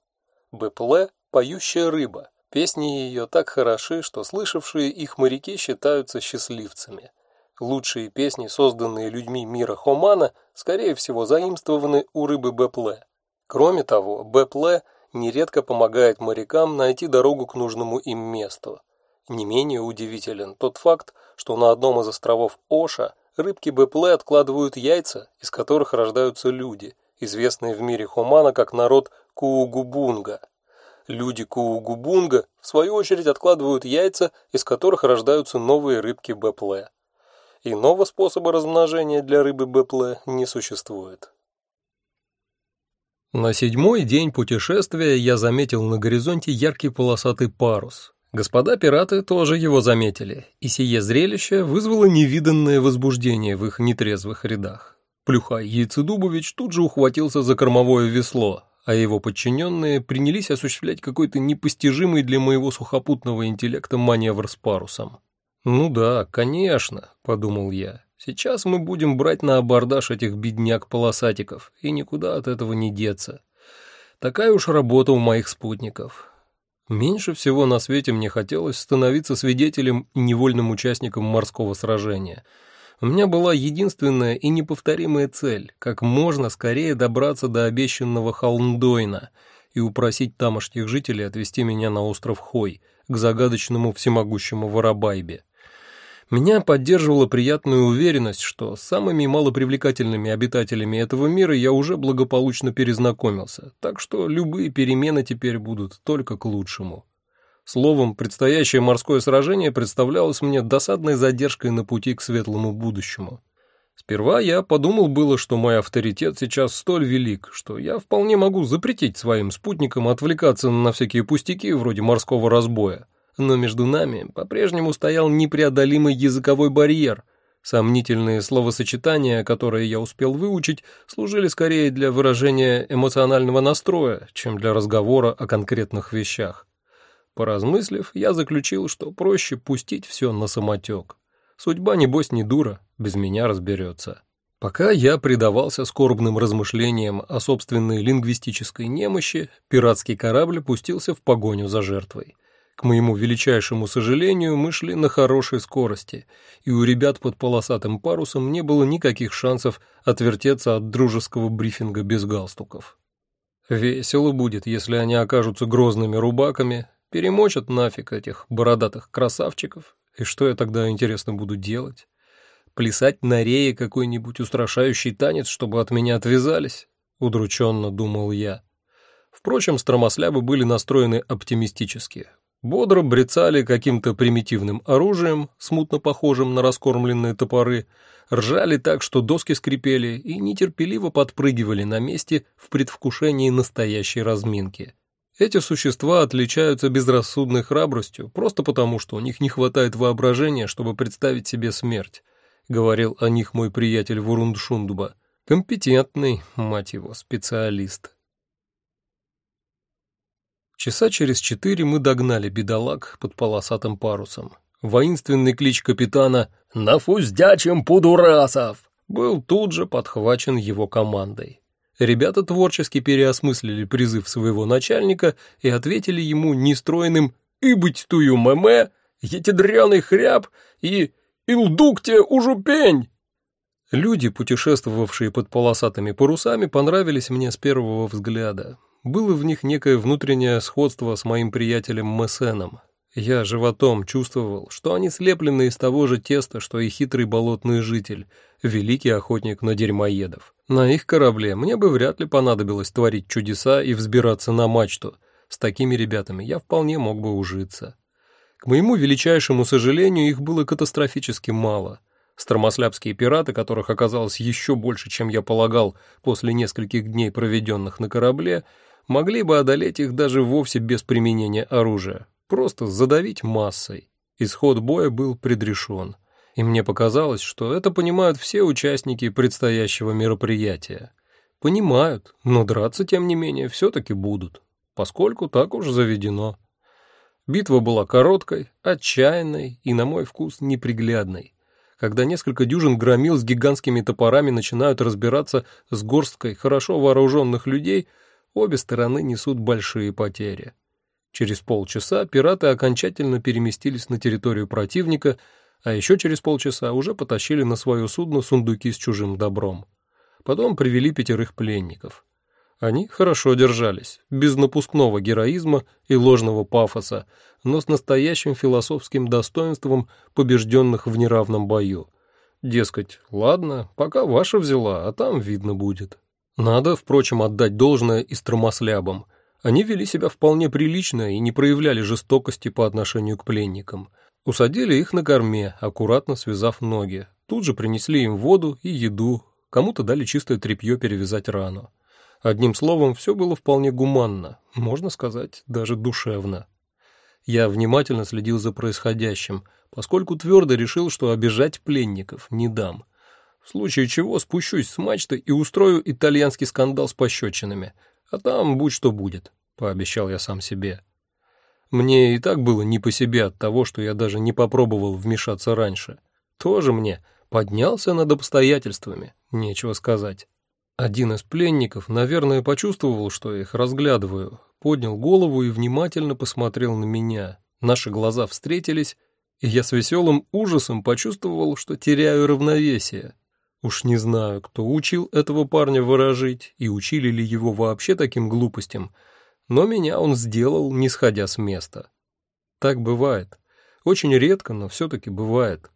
Бепле – поющая рыба. Песни ее так хороши, что слышавшие их моряки считаются счастливцами. Лучшие песни, созданные людьми мира Хомана, скорее всего, заимствованы у рыбы бепле. Кроме того, Бэпле нередко помогает морякам найти дорогу к нужному им месту. Не менее удивителен тот факт, что на одном из островов Оша рыбки Бэпле откладывают яйца, из которых рождаются люди, известные в мире Хумана как народ Куугубунга. Люди Куугубунга, в свою очередь, откладывают яйца, из которых рождаются новые рыбки Бэпле. Иного способа размножения для рыбы Бэпле не существует. На седьмой день путешествия я заметил на горизонте яркий полосатый парус. Господа пираты тоже его заметили, и сие зрелище вызвало невиданное возбуждение в их нетрезвых рядах. Плюхай Яйцедубович тут же ухватился за кормовое весло, а его подчиненные принялись осуществлять какой-то непостижимый для моего сухопутного интеллекта маневр с парусом. «Ну да, конечно», — подумал я, Сейчас мы будем брать на абордаж этих бедняк-полосатиков, и никуда от этого не деться. Такая уж работа у моих спутников. Меньше всего на свете мне хотелось становиться свидетелем и невольным участником морского сражения. У меня была единственная и неповторимая цель – как можно скорее добраться до обещанного Холмдойна и упросить тамошних жителей отвезти меня на остров Хой, к загадочному всемогущему Воробайбе. Меня поддерживала приятная уверенность, что с самыми малопривлекательными обитателями этого мира я уже благополучно перезнакомился, так что любые перемены теперь будут только к лучшему. Словом, предстоящее морское сражение представлялось мне досадной задержкой на пути к светлому будущему. Сперва я подумал было, что мой авторитет сейчас столь велик, что я вполне могу запретить своим спутникам отвлекаться на всякие пустяки вроде морского разбоя но между нами по-прежнему стоял непреодолимый языковой барьер. Сомнительные словосочетания, которые я успел выучить, служили скорее для выражения эмоционального настроя, чем для разговора о конкретных вещах. Поразмыслив, я заключил, что проще пустить все на самотек. Судьба, небось, не дура, без меня разберется. Пока я предавался скорбным размышлениям о собственной лингвистической немощи, пиратский корабль пустился в погоню за жертвой. К моему величайшему сожалению, мы шли на хорошей скорости, и у ребят под полосатым парусом не было никаких шансов отвертеться от дружеского брифинга без галстуков. Весело будет, если они окажутся грозными рубаками, перемочат нафиг этих бородатых красавчиков, и что я тогда, интересно, буду делать? Плясать на рее какой-нибудь устрашающий танец, чтобы от меня отвязались? Удрученно думал я. Впрочем, стромослябы были настроены оптимистически бодро брецали каким-то примитивным оружием, смутно похожим на раскормленные топоры, ржали так, что доски скрипели, и нетерпеливо подпрыгивали на месте в предвкушении настоящей разминки. Эти существа отличаются безрассудной храбростью просто потому, что у них не хватает воображения, чтобы представить себе смерть, говорил о них мой приятель Вурундшундуба, компетентный, мать его, специалист. Часа через четыре мы догнали бедолаг под полосатым парусом. Воинственный клич капитана «Нафуздячим пудурасов!» был тут же подхвачен его командой. Ребята творчески переосмыслили призыв своего начальника и ответили ему нестроенным «Ибыть тую мэмэ, етедряный хряб и илдукте ужупень!» Люди, путешествовавшие под полосатыми парусами, понравились мне с первого взгляда. Было в них некое внутреннее сходство с моим приятелем Мессеном. Я животом чувствовал, что они слеплены из того же теста, что и хитрый болотный житель, великий охотник на дерьмоедов. На их корабле мне бы вряд ли понадобилось творить чудеса и взбираться на мачту. С такими ребятами я вполне мог бы ужиться. К моему величайшему сожалению, их было катастрофически мало. Стромослябские пираты, которых оказалось еще больше, чем я полагал после нескольких дней, проведенных на корабле, могли бы одолеть их даже вовсе без применения оружия, просто задавить массой. Исход боя был предрешен, и мне показалось, что это понимают все участники предстоящего мероприятия. Понимают, но драться, тем не менее, все-таки будут, поскольку так уж заведено. Битва была короткой, отчаянной и, на мой вкус, неприглядной. Когда несколько дюжин громил с гигантскими топорами начинают разбираться с горсткой хорошо вооруженных людей, обе стороны несут большие потери. Через полчаса пираты окончательно переместились на территорию противника, а еще через полчаса уже потащили на свое судно сундуки с чужим добром. Потом привели пятерых пленников. Они хорошо держались, без напускного героизма и ложного пафоса, но с настоящим философским достоинством побежденных в неравном бою. Дескать, ладно, пока ваша взяла, а там видно будет. Надо, впрочем, отдать должное и стромослябам – они вели себя вполне прилично и не проявляли жестокости по отношению к пленникам. Усадили их на корме, аккуратно связав ноги. Тут же принесли им воду и еду, кому-то дали чистое тряпье перевязать рану. Одним словом, все было вполне гуманно, можно сказать, даже душевно. Я внимательно следил за происходящим, поскольку твердо решил, что обижать пленников не дам. В случае чего спущусь с мачты и устрою итальянский скандал с пощечинами, а там будь что будет, — пообещал я сам себе. Мне и так было не по себе от того, что я даже не попробовал вмешаться раньше. Тоже мне поднялся над обстоятельствами, нечего сказать. Один из пленников, наверное, почувствовал, что я их разглядываю, поднял голову и внимательно посмотрел на меня. Наши глаза встретились, и я с веселым ужасом почувствовал, что теряю равновесие. Уж не знаю, кто учил этого парня выражить и учили ли его вообще таким глупостям, но меня он сделал, не сходя с места. Так бывает. Очень редко, но все-таки бывает.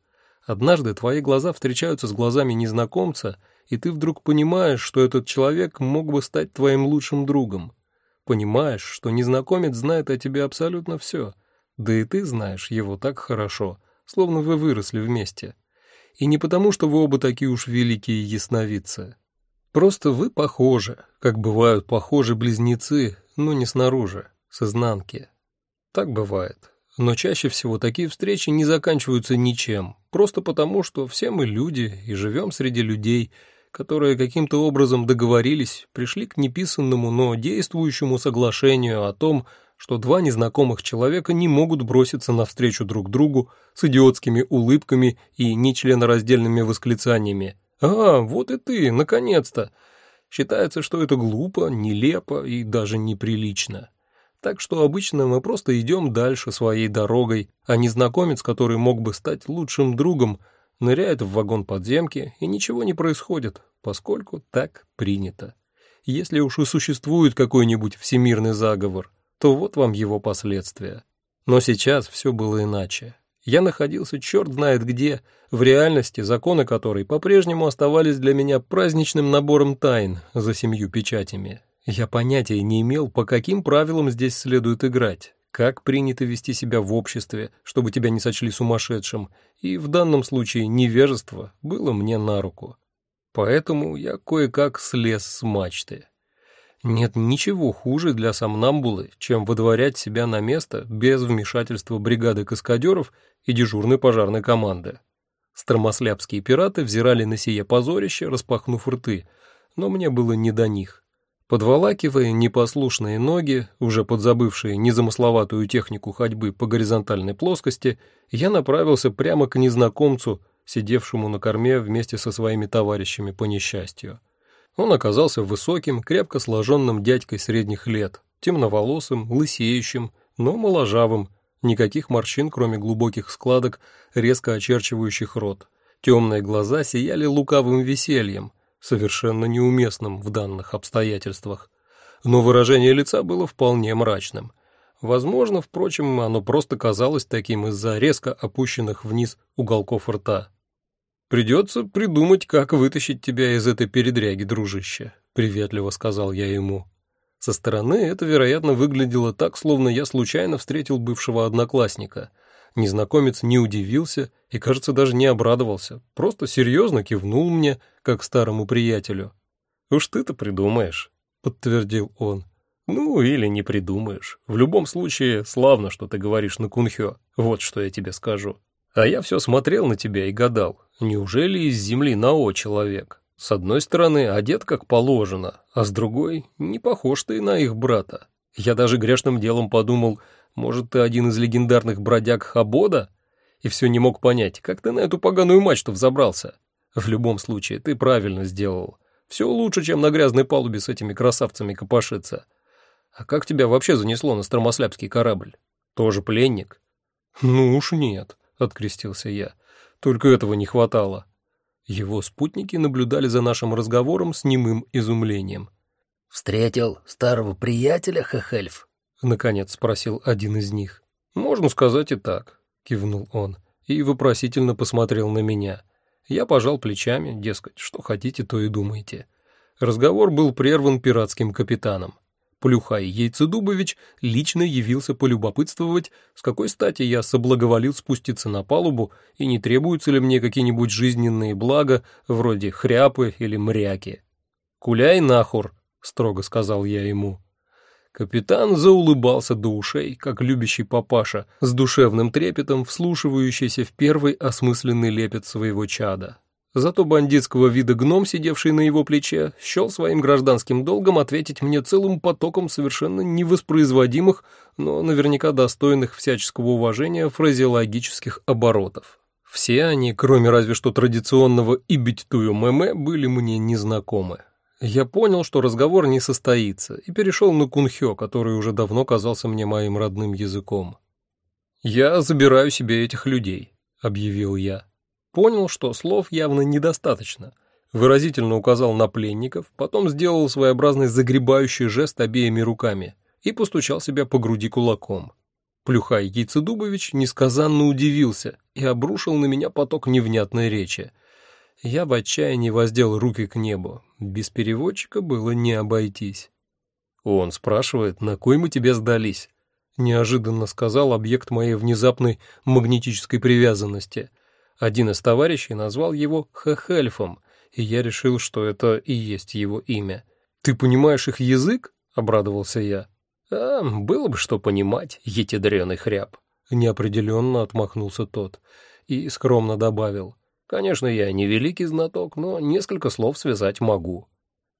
Однажды твои глаза встречаются с глазами незнакомца, и ты вдруг понимаешь, что этот человек мог бы стать твоим лучшим другом. Понимаешь, что незнакомец знает о тебе абсолютно все, да и ты знаешь его так хорошо, словно вы выросли вместе. И не потому, что вы оба такие уж великие ясновидцы. Просто вы похожи, как бывают похожи близнецы, но не снаружи, с изнанки. Так бывает. Но чаще всего такие встречи не заканчиваются ничем, просто потому, что все мы люди и живем среди людей, которые каким-то образом договорились, пришли к неписанному, но действующему соглашению о том, что два незнакомых человека не могут броситься навстречу друг другу с идиотскими улыбками и нечленораздельными восклицаниями. «А, вот и ты, наконец-то!» Считается, что это глупо, нелепо и даже неприлично. Так что обычно мы просто идем дальше своей дорогой, а незнакомец, который мог бы стать лучшим другом, ныряет в вагон подземки, и ничего не происходит, поскольку так принято. Если уж и существует какой-нибудь всемирный заговор – то вот вам его последствия. Но сейчас все было иначе. Я находился черт знает где, в реальности, законы которой по-прежнему оставались для меня праздничным набором тайн за семью печатями. Я понятия не имел, по каким правилам здесь следует играть, как принято вести себя в обществе, чтобы тебя не сочли сумасшедшим, и в данном случае невежество было мне на руку. Поэтому я кое-как слез с мачты. Нет ничего хуже для сомнамбулы, чем выдворять себя на место без вмешательства бригады каскадеров и дежурной пожарной команды. Стромослябские пираты взирали на сие позорище, распахнув рты, но мне было не до них. Подволакивая непослушные ноги, уже подзабывшие незамысловатую технику ходьбы по горизонтальной плоскости, я направился прямо к незнакомцу, сидевшему на корме вместе со своими товарищами по несчастью. Он оказался высоким, крепко сложенным дядькой средних лет, темноволосым, лысеющим, но моложавым, никаких морщин, кроме глубоких складок, резко очерчивающих рот. Темные глаза сияли лукавым весельем, совершенно неуместным в данных обстоятельствах. Но выражение лица было вполне мрачным. Возможно, впрочем, оно просто казалось таким из-за резко опущенных вниз уголков рта. «Придется придумать, как вытащить тебя из этой передряги, дружище», — приветливо сказал я ему. Со стороны это, вероятно, выглядело так, словно я случайно встретил бывшего одноклассника. Незнакомец не удивился и, кажется, даже не обрадовался, просто серьезно кивнул мне, как старому приятелю. «Уж ты-то придумаешь», — подтвердил он. Ну, или не придумаешь. В любом случае, славно, что ты говоришь на кунхё. Вот что я тебе скажу. А я все смотрел на тебя и гадал, неужели из земли Нао человек? С одной стороны, одет как положено, а с другой, не похож ты на их брата. Я даже грешным делом подумал, может, ты один из легендарных бродяг Хабода? И все не мог понять, как ты на эту поганую мачту взобрался. В любом случае, ты правильно сделал. Все лучше, чем на грязной палубе с этими красавцами копошиться. А как тебя вообще занесло на стромослябский корабль? Тоже пленник? Ну уж нет, открестился я. Только этого не хватало. Его спутники наблюдали за нашим разговором с немым изумлением. «Встретил старого приятеля, Хехельф?» — наконец спросил один из них. «Можно сказать и так», — кивнул он и вопросительно посмотрел на меня. Я пожал плечами, дескать, что хотите, то и думайте. Разговор был прерван пиратским капитаном. Плюхай Яйцедубович лично явился полюбопытствовать, с какой стати я соблаговолил спуститься на палубу и не требуются ли мне какие-нибудь жизненные блага, вроде хряпы или мряки. «Куляй нахур», — строго сказал я ему. Капитан заулыбался до ушей, как любящий папаша, с душевным трепетом вслушивающийся в первый осмысленный лепет своего чада. Зато бандитского вида гном, сидевший на его плече, счел своим гражданским долгом ответить мне целым потоком совершенно невоспроизводимых, но наверняка достойных всяческого уважения фразеологических оборотов. Все они, кроме разве что традиционного «ибитьтую мэмэ», были мне незнакомы. Я понял, что разговор не состоится, и перешел на кунхё, который уже давно казался мне моим родным языком. «Я забираю себе этих людей», — объявил я. Понял, что слов явно недостаточно. Выразительно указал на пленников, потом сделал своеобразный загребающий жест обеими руками и постучал себя по груди кулаком. Плюхай Яйцедубович несказанно удивился и обрушил на меня поток невнятной речи — я в отчаянии воздел руки к небу. Без переводчика было не обойтись. Он спрашивает, на кой мы тебе сдались? Неожиданно сказал объект моей внезапной магнетической привязанности. Один из товарищей назвал его Хехельфом, и я решил, что это и есть его имя. «Ты понимаешь их язык?» — обрадовался я. «А, было бы что понимать, етедрёный хряб», — неопределенно отмахнулся тот и скромно добавил. Конечно, я не великий знаток, но несколько слов связать могу.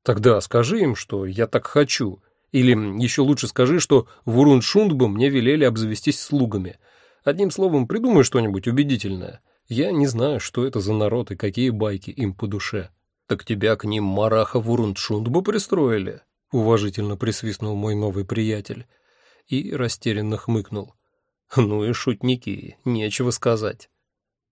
Тогда скажи им, что я так хочу. Или еще лучше скажи, что в Уруншундбе мне велели обзавестись слугами. Одним словом, придумай что-нибудь убедительное. Я не знаю, что это за народ и какие байки им по душе. Так тебя к ним мараха в Уруншундбу пристроили? Уважительно присвистнул мой новый приятель и растерянно хмыкнул. Ну и шутники, нечего сказать.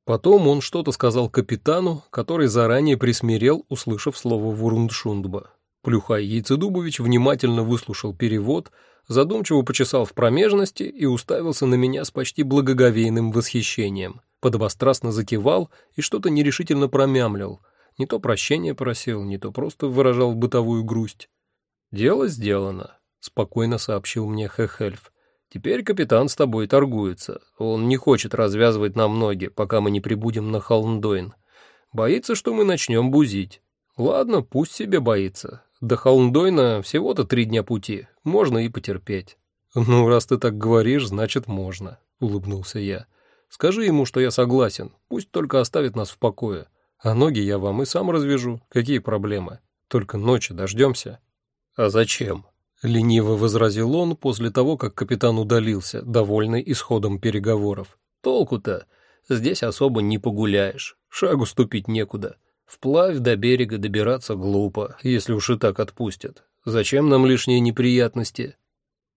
Потом он что-то сказал капитану, который заранее присмирел, услышав слово «вурундшундба». Плюхай Яйцедубович внимательно выслушал перевод, задумчиво почесал в промежности и уставился на меня с почти благоговейным восхищением. Подобострастно закивал и что-то нерешительно промямлил. Не то прощения просил, не то просто выражал бытовую грусть. «Дело сделано», — спокойно сообщил мне Хехельф. Теперь капитан с тобой торгуется. Он не хочет развязывать нам ноги, пока мы не прибудем на Холндойн. Боится, что мы начнем бузить. Ладно, пусть себе боится. До Холндойна всего-то три дня пути. Можно и потерпеть. Ну, раз ты так говоришь, значит, можно, улыбнулся я. Скажи ему, что я согласен. Пусть только оставит нас в покое. А ноги я вам и сам развяжу. Какие проблемы? Только ночи дождемся. А зачем? — лениво возразил он после того, как капитан удалился, довольный исходом переговоров. «Толку-то? Здесь особо не погуляешь, шагу ступить некуда. Вплавь до берега добираться глупо, если уж и так отпустят. Зачем нам лишние неприятности?»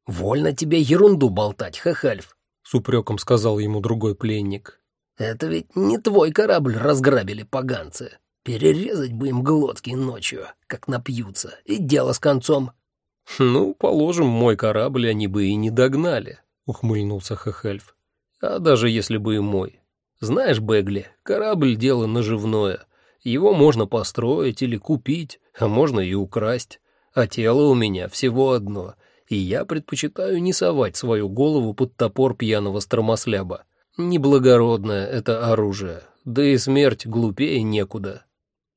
«Вольно тебе ерунду болтать, Хахальф», — с упреком сказал ему другой пленник. «Это ведь не твой корабль разграбили поганцы. Перерезать бы им глотки ночью, как напьются, и дело с концом». «Ну, положим, мой корабль они бы и не догнали», — ухмыльнулся Хехельф. «А даже если бы и мой. Знаешь, Бегли, корабль — дело наживное. Его можно построить или купить, а можно и украсть. А тело у меня всего одно, и я предпочитаю не совать свою голову под топор пьяного стромосляба. Неблагородное это оружие, да и смерть глупее некуда».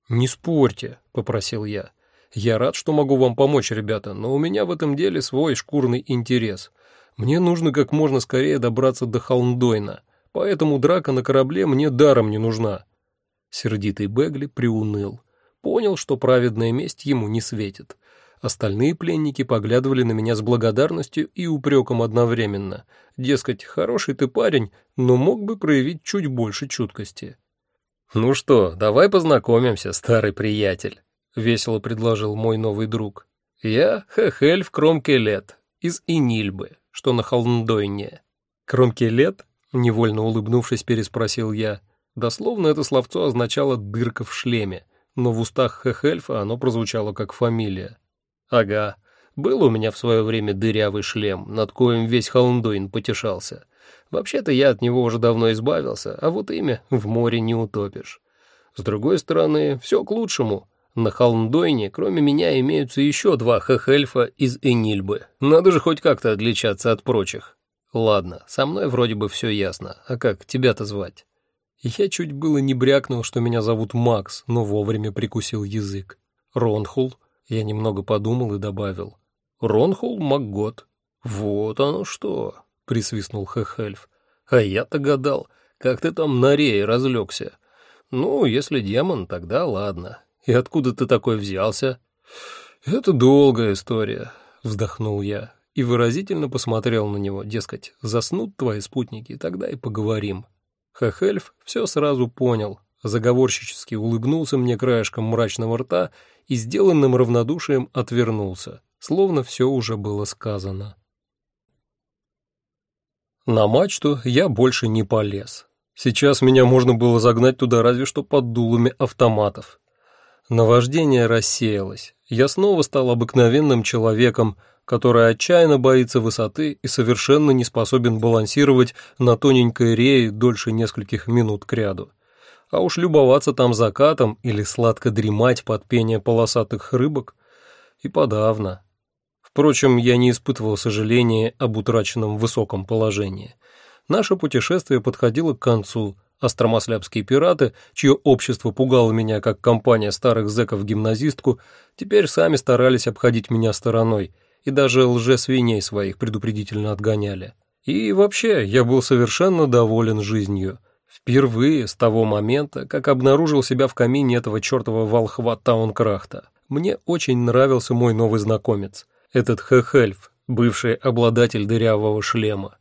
«Не спорьте», — попросил я. Я рад, что могу вам помочь, ребята, но у меня в этом деле свой шкурный интерес. Мне нужно как можно скорее добраться до Холмдойна, поэтому драка на корабле мне даром не нужна». Сердитый Бегли приуныл. Понял, что праведная месть ему не светит. Остальные пленники поглядывали на меня с благодарностью и упреком одновременно. Дескать, хороший ты парень, но мог бы проявить чуть больше чуткости. «Ну что, давай познакомимся, старый приятель», — весело предложил мой новый друг. «Я Хехель в кромке лет, из Инильбы, что на Холмдойне». «Кромке лет?» — невольно улыбнувшись, переспросил я. Дословно это словцо означало «дырка в шлеме», но в устах Хехельфа оно прозвучало как фамилия. «Ага, был у меня в свое время дырявый шлем, над коем весь Холмдойн потешался. Вообще-то я от него уже давно избавился, а вот имя в море не утопишь. С другой стороны, все к лучшему». На Холмдойне, кроме меня, имеются еще два хехельфа из Энильбы. Надо же хоть как-то отличаться от прочих. Ладно, со мной вроде бы все ясно. А как тебя-то звать? Я чуть было не брякнул, что меня зовут Макс, но вовремя прикусил язык. Ронхул. Я немного подумал и добавил. Ронхул Макгот. Вот оно что, присвистнул Хехельф. А я-то гадал, как ты там на рее разлегся. Ну, если демон, тогда ладно. И откуда ты такой взялся? Это долгая история, вздохнул я и выразительно посмотрел на него, дескать, заснут твои спутники, тогда и поговорим. Хехельф все сразу понял, заговорщически улыбнулся мне краешком мрачного рта и сделанным равнодушием отвернулся, словно все уже было сказано. На мачту я больше не полез. Сейчас меня можно было загнать туда разве что под дулами автоматов. Наваждение рассеялось. Я снова стал обыкновенным человеком, который отчаянно боится высоты и совершенно не способен балансировать на тоненькой рее дольше нескольких минут кряду. А уж любоваться там закатом или сладко дремать под пение полосатых рыбок и подавно. Впрочем, я не испытывал сожаления об утраченном высоком положении. Наше путешествие подходило к концу, Остромаслябские пираты, чье общество пугало меня как компания старых зэков-гимназистку, теперь сами старались обходить меня стороной, и даже лже-свиней своих предупредительно отгоняли. И вообще, я был совершенно доволен жизнью. Впервые с того момента, как обнаружил себя в камине этого чертова волхва Таункрахта. Мне очень нравился мой новый знакомец, этот Хехельф, бывший обладатель дырявого шлема.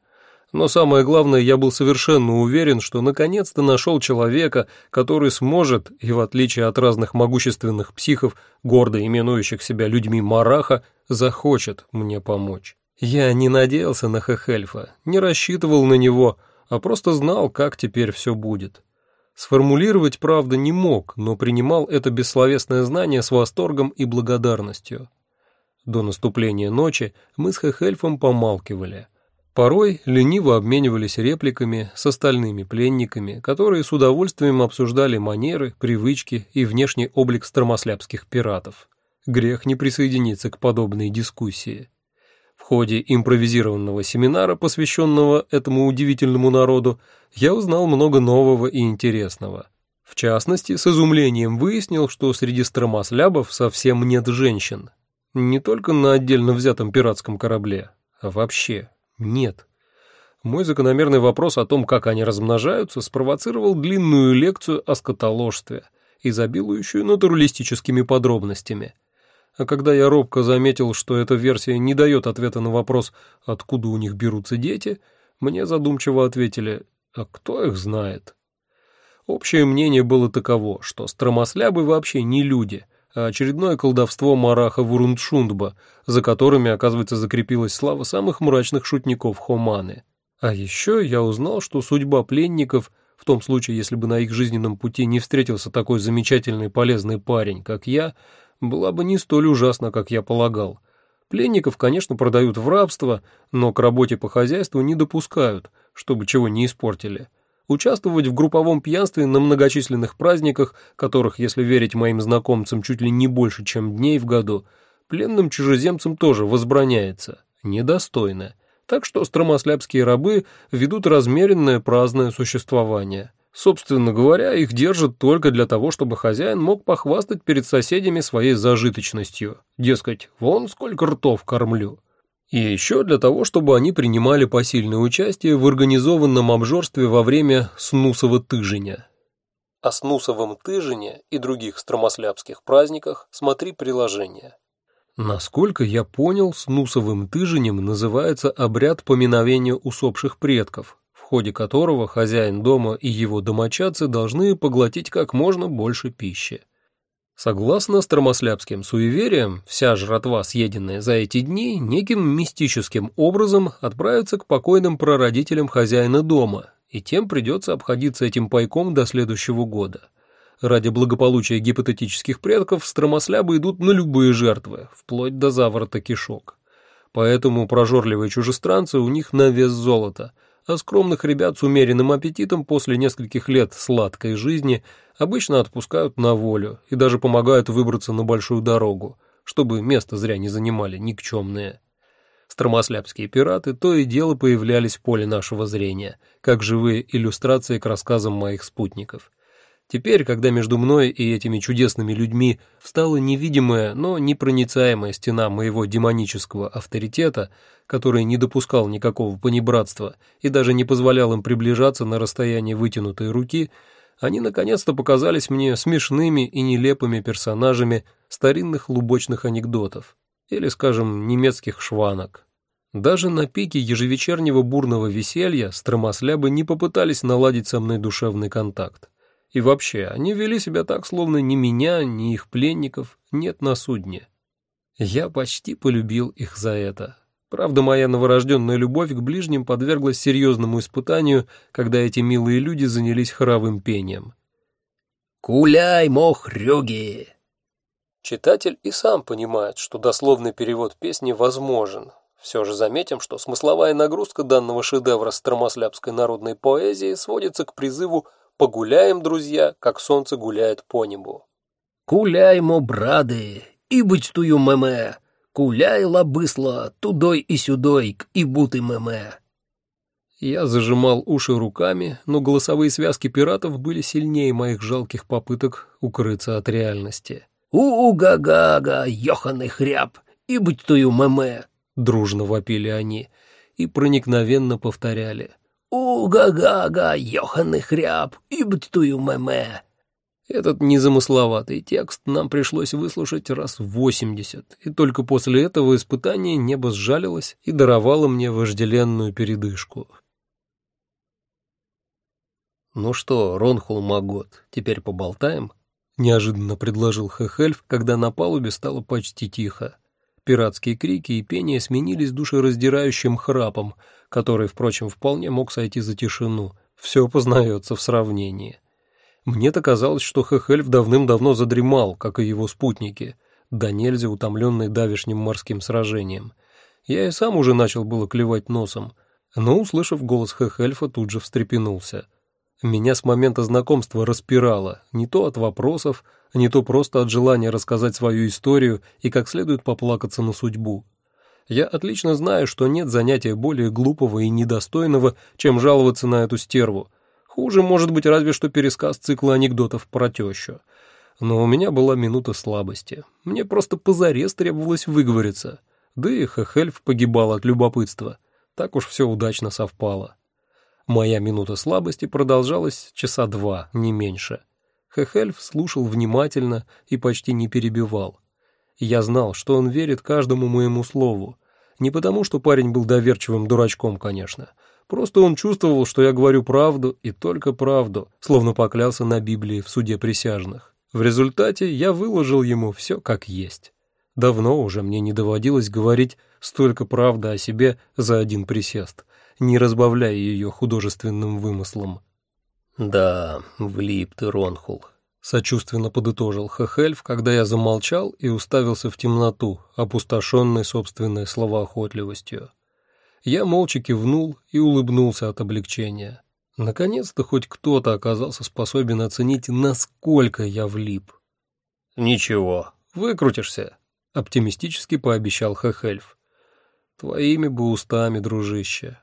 Но самое главное, я был совершенно уверен, что наконец-то нашел человека, который сможет, и в отличие от разных могущественных психов, гордо именующих себя людьми Мараха, захочет мне помочь. Я не надеялся на Хехельфа, не рассчитывал на него, а просто знал, как теперь все будет. Сформулировать, правда, не мог, но принимал это бессловесное знание с восторгом и благодарностью. До наступления ночи мы с Хехельфом помалкивали. Порой лениво обменивались репликами с остальными пленниками, которые с удовольствием обсуждали манеры, привычки и внешний облик стромослябских пиратов. Грех не присоединиться к подобной дискуссии. В ходе импровизированного семинара, посвященного этому удивительному народу, я узнал много нового и интересного. В частности, с изумлением выяснил, что среди стромослябов совсем нет женщин. Не только на отдельно взятом пиратском корабле, а вообще. Нет. Мой закономерный вопрос о том, как они размножаются, спровоцировал длинную лекцию о скотоложстве, изобилующую натуралистическими подробностями. А когда я робко заметил, что эта версия не дает ответа на вопрос, откуда у них берутся дети, мне задумчиво ответили «А кто их знает?». Общее мнение было таково, что стромослябы вообще не люди – очередное колдовство Мараха Вурундшундба, за которыми, оказывается, закрепилась слава самых мрачных шутников Хоманы. А еще я узнал, что судьба пленников, в том случае, если бы на их жизненном пути не встретился такой замечательный полезный парень, как я, была бы не столь ужасна, как я полагал. Пленников, конечно, продают в рабство, но к работе по хозяйству не допускают, чтобы чего не испортили участвовать в групповом пьянстве на многочисленных праздниках, которых, если верить моим знакомцам, чуть ли не больше, чем дней в году, пленным чужеземцам тоже возбраняется. Недостойно. Так что стромослябские рабы ведут размеренное праздное существование. Собственно говоря, их держат только для того, чтобы хозяин мог похвастать перед соседями своей зажиточностью. Дескать, вон сколько ртов кормлю. И еще для того, чтобы они принимали посильное участие в организованном обжорстве во время снусова тыженя. О снусовом тыжине и других стромослябских праздниках смотри приложение. Насколько я понял, снусовым тыженем называется обряд поминовения усопших предков, в ходе которого хозяин дома и его домочадцы должны поглотить как можно больше пищи. Согласно старомослябским суевериям, вся жратва, съеденная за эти дни, неким мистическим образом отправится к покойным прародителям хозяина дома, и тем придется обходиться этим пайком до следующего года. Ради благополучия гипотетических предков стромослябы идут на любые жертвы, вплоть до заворота кишок. Поэтому прожорливые чужестранцы у них на вес золота, а скромных ребят с умеренным аппетитом после нескольких лет сладкой жизни обычно отпускают на волю и даже помогают выбраться на большую дорогу, чтобы место зря не занимали никчемные. Стромослябские пираты то и дело появлялись в поле нашего зрения, как живые иллюстрации к рассказам моих спутников. Теперь, когда между мной и этими чудесными людьми встала невидимая, но непроницаемая стена моего демонического авторитета, который не допускал никакого понебратства и даже не позволял им приближаться на расстояние вытянутой руки, они наконец-то показались мне смешными и нелепыми персонажами старинных лубочных анекдотов или, скажем, немецких шванок. Даже на пике ежевечернего бурного веселья стромослябы не попытались наладить со мной душевный контакт. И вообще, они вели себя так, словно ни меня, ни их пленников нет на судне. Я почти полюбил их за это. Правда, моя новорожденная любовь к ближним подверглась серьезному испытанию, когда эти милые люди занялись хоровым пением. «Куляй, мохрюги!» Читатель и сам понимает, что дословный перевод песни возможен. Все же заметим, что смысловая нагрузка данного шедевра стромослябской народной поэзии сводится к призыву Погуляем, друзья, как солнце гуляет по небу. Куляймо, брады, и быть тую меме, куляй лабысла, тудой и сюдой, и буты меме. Я зажимал уши руками, но голосовые связки пиратов были сильнее моих жалких попыток укрыться от реальности. «У-га-га-га, ёханый хряб, и быть тую меме!» — дружно вопили они и проникновенно повторяли — «У-га-га-га, ёханый хряб, ибтую меме». Этот незамысловатый текст нам пришлось выслушать раз восемьдесят, и только после этого испытания небо сжалилось и даровало мне вожделенную передышку. «Ну что, Ронхул Магот, теперь поболтаем?» — неожиданно предложил Хехельф, когда на палубе стало почти тихо. Пиратские крики и пение сменились душераздирающим храпом, который, впрочем, вполне мог сойти за тишину. Все познается в сравнении. Мне-то казалось, что Хехельф давным-давно задремал, как и его спутники, да нельзя утомленный давешним морским сражением. Я и сам уже начал было клевать носом, но, услышав голос Хехельфа, тут же встрепенулся. Меня с момента знакомства распирало, не то от вопросов, не то просто от желания рассказать свою историю и как следует поплакаться на судьбу. Я отлично знаю, что нет занятия более глупого и недостойного, чем жаловаться на эту стерву. Хуже может быть разве что пересказ цикла анекдотов про тещу. Но у меня была минута слабости. Мне просто позарез требовалось выговориться. Да и Хехельф погибал от любопытства. Так уж все удачно совпало. Моя минута слабости продолжалась часа два, не меньше. Хехельф слушал внимательно и почти не перебивал. Я знал, что он верит каждому моему слову. Не потому, что парень был доверчивым дурачком, конечно. Просто он чувствовал, что я говорю правду и только правду, словно поклялся на Библии в суде присяжных. В результате я выложил ему все как есть. Давно уже мне не доводилось говорить столько правды о себе за один присест, не разбавляя ее художественным вымыслом. «Да, влип ты, Ронхул», Сочувственно подытожил Хехельф, когда я замолчал и уставился в темноту, опустошенной собственной словоохотливостью. Я молча кивнул и улыбнулся от облегчения. Наконец-то хоть кто-то оказался способен оценить, насколько я влип. «Ничего, выкрутишься», — оптимистически пообещал Хехельф. «Твоими бы устами, дружище».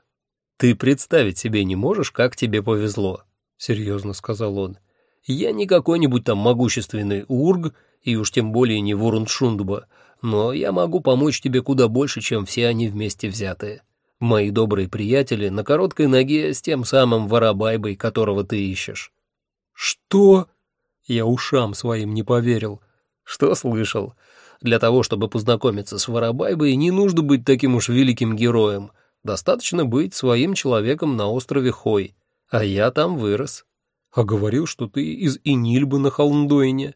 «Ты представить себе не можешь, как тебе повезло», серьезно сказал он. Я не какой-нибудь там могущественный ург, и уж тем более не Вурундшундба, но я могу помочь тебе куда больше, чем все они вместе взятые. Мои добрые приятели на короткой ноге с тем самым воробайбой, которого ты ищешь». «Что?» Я ушам своим не поверил. «Что слышал? Для того, чтобы познакомиться с воробайбой, не нужно быть таким уж великим героем. Достаточно быть своим человеком на острове Хой. А я там вырос. А говорил, что ты из Инильбы на Холмдойне.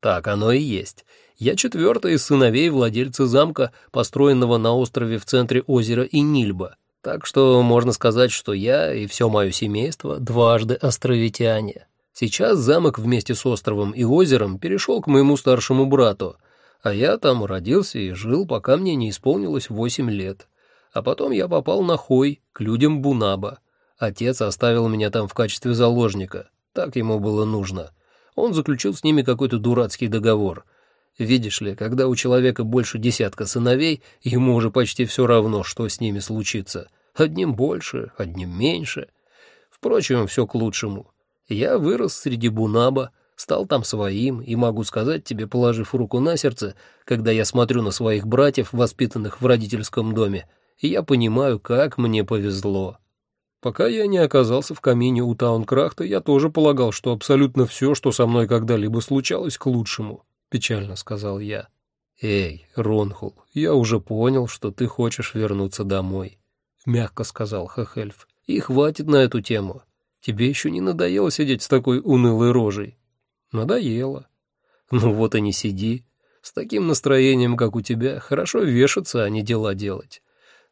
Так оно и есть. Я четвертый из сыновей владельца замка, построенного на острове в центре озера Инильба. Так что можно сказать, что я и все мое семейство дважды островитяне. Сейчас замок вместе с островом и озером перешел к моему старшему брату, а я там родился и жил, пока мне не исполнилось восемь лет. А потом я попал на Хой, к людям Бунаба. Отец оставил меня там в качестве заложника. Так ему было нужно. Он заключил с ними какой-то дурацкий договор. Видишь ли, когда у человека больше десятка сыновей, ему уже почти все равно, что с ними случится. Одним больше, одним меньше. Впрочем, все к лучшему. Я вырос среди Бунаба, стал там своим, и могу сказать тебе, положив руку на сердце, когда я смотрю на своих братьев, воспитанных в родительском доме, я понимаю, как мне повезло. Пока я не оказался в камине у Таункрахта, я тоже полагал, что абсолютно все, что со мной когда-либо случалось, к лучшему, — печально сказал я. «Эй, Ронхул, я уже понял, что ты хочешь вернуться домой», — мягко сказал Хахельф. «И хватит на эту тему. Тебе еще не надоело сидеть с такой унылой рожей?» «Надоело». «Ну вот и не сиди. С таким настроением, как у тебя, хорошо вешаться, а не дела делать.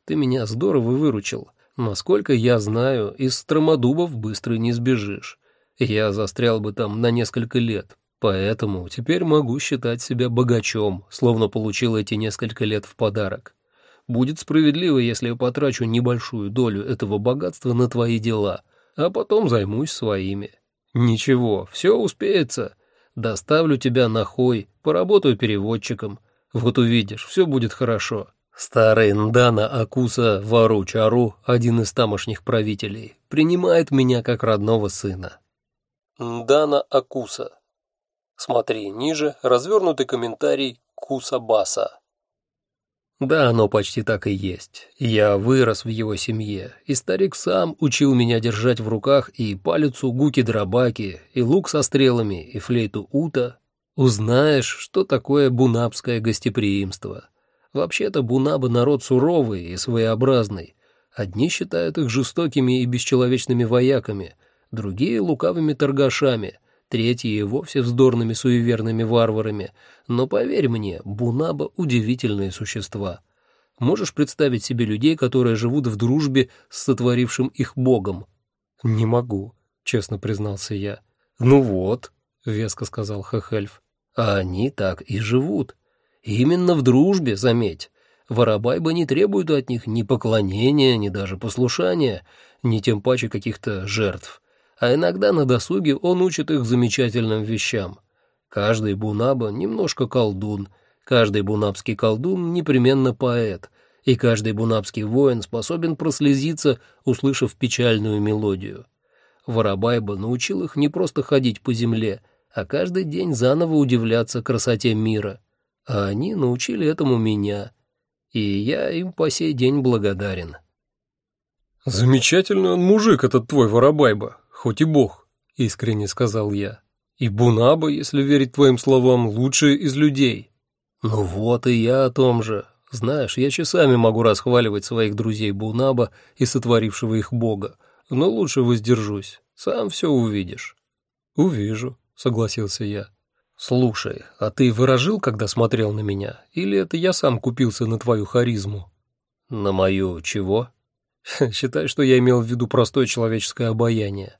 Ты меня здорово выручил». Насколько я знаю, из Стромодубов быстро не сбежишь. Я застрял бы там на несколько лет, поэтому теперь могу считать себя богачом, словно получил эти несколько лет в подарок. Будет справедливо, если я потрачу небольшую долю этого богатства на твои дела, а потом займусь своими. Ничего, все успеется. Доставлю тебя на хой, поработаю переводчиком. Вот увидишь, все будет хорошо. Старый Ndana Акуса Вару-Чару, один из тамошних правителей, принимает меня как родного сына. Ndana Акуса. Смотри ниже развернутый комментарий Кусабаса. Да, оно почти так и есть. Я вырос в его семье, и старик сам учил меня держать в руках и палицу гуки-драбаки, и лук со стрелами, и флейту ута. Узнаешь, что такое бунапское гостеприимство — Вообще-то бунабы народ суровый и своеобразный. Одни считают их жестокими и бесчеловечными вояками, другие — лукавыми торгашами, третьи и вовсе вздорными суеверными варварами. Но поверь мне, бунаба — удивительные существа. Можешь представить себе людей, которые живут в дружбе с сотворившим их богом? «Не могу», — честно признался я. «Ну вот», — веско сказал Хехельф, — «а они так и живут». Именно в дружбе, заметь. Воробайба не требует от них ни поклонения, ни даже послушания, ни тем паче каких-то жертв. А иногда на досуге он учит их замечательным вещам. Каждый бунаба немножко колдун, каждый бунабский колдун непременно поэт, и каждый бунабский воин способен прослезиться, услышав печальную мелодию. Воробайба научил их не просто ходить по земле, а каждый день заново удивляться красоте мира — а они научили этому меня, и я им по сей день благодарен. «Замечательный он мужик, этот твой Воробайба, хоть и бог», — искренне сказал я. «И Бунаба, если верить твоим словам, лучший из людей». «Ну вот и я о том же. Знаешь, я часами могу расхваливать своих друзей Бунаба и сотворившего их бога, но лучше воздержусь, сам все увидишь». «Увижу», — согласился я. «Слушай, а ты выражил, когда смотрел на меня, или это я сам купился на твою харизму?» «На мою чего?» *laughs* «Считай, что я имел в виду простое человеческое обаяние».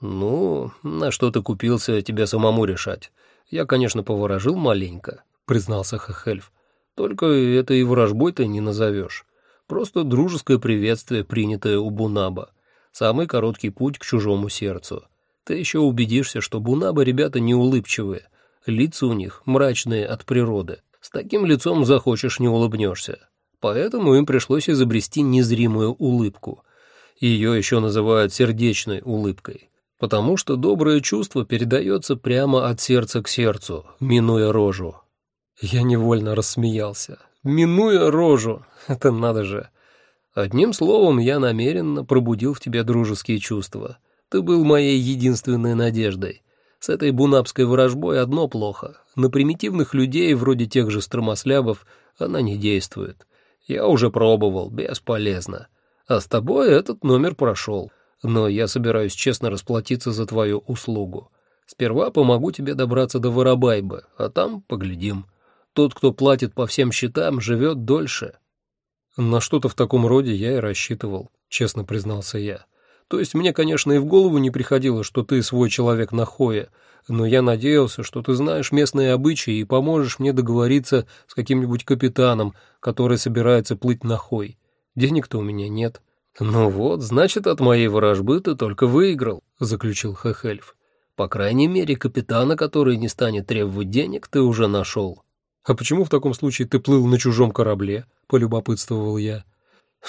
«Ну, на что ты купился, тебе самому решать. Я, конечно, поворожил маленько», — признался Хахельф. «Только это и ворожбой-то не назовешь. Просто дружеское приветствие, принятое у Бунаба. Самый короткий путь к чужому сердцу. Ты еще убедишься, что Бунаба ребята не улыбчивые, лица у них мрачные от природы. С таким лицом захочешь не улыбнешься. Поэтому им пришлось изобрести незримую улыбку. Ее еще называют сердечной улыбкой. Потому что доброе чувство передается прямо от сердца к сердцу, минуя рожу. Я невольно рассмеялся. Минуя рожу, это надо же. Одним словом, я намеренно пробудил в тебе дружеские чувства. Ты был моей единственной надеждой. С этой бунапской ворожбой одно плохо. На примитивных людей, вроде тех же стромослябов, она не действует. Я уже пробовал, бесполезно. А с тобой этот номер прошел. Но я собираюсь честно расплатиться за твою услугу. Сперва помогу тебе добраться до Воробайбы, а там поглядим. Тот, кто платит по всем счетам, живет дольше. На что-то в таком роде я и рассчитывал, честно признался я. То есть мне, конечно, и в голову не приходило, что ты свой человек на хое, но я надеялся, что ты знаешь местные обычаи и поможешь мне договориться с каким-нибудь капитаном, который собирается плыть на хой. Денег-то у меня нет. Ну вот, значит, от моей ворожбы ты только выиграл, заключил Хехельф. По крайней мере, капитана, который не станет требовать денег, ты уже нашел. А почему в таком случае ты плыл на чужом корабле? полюбопытствовал я.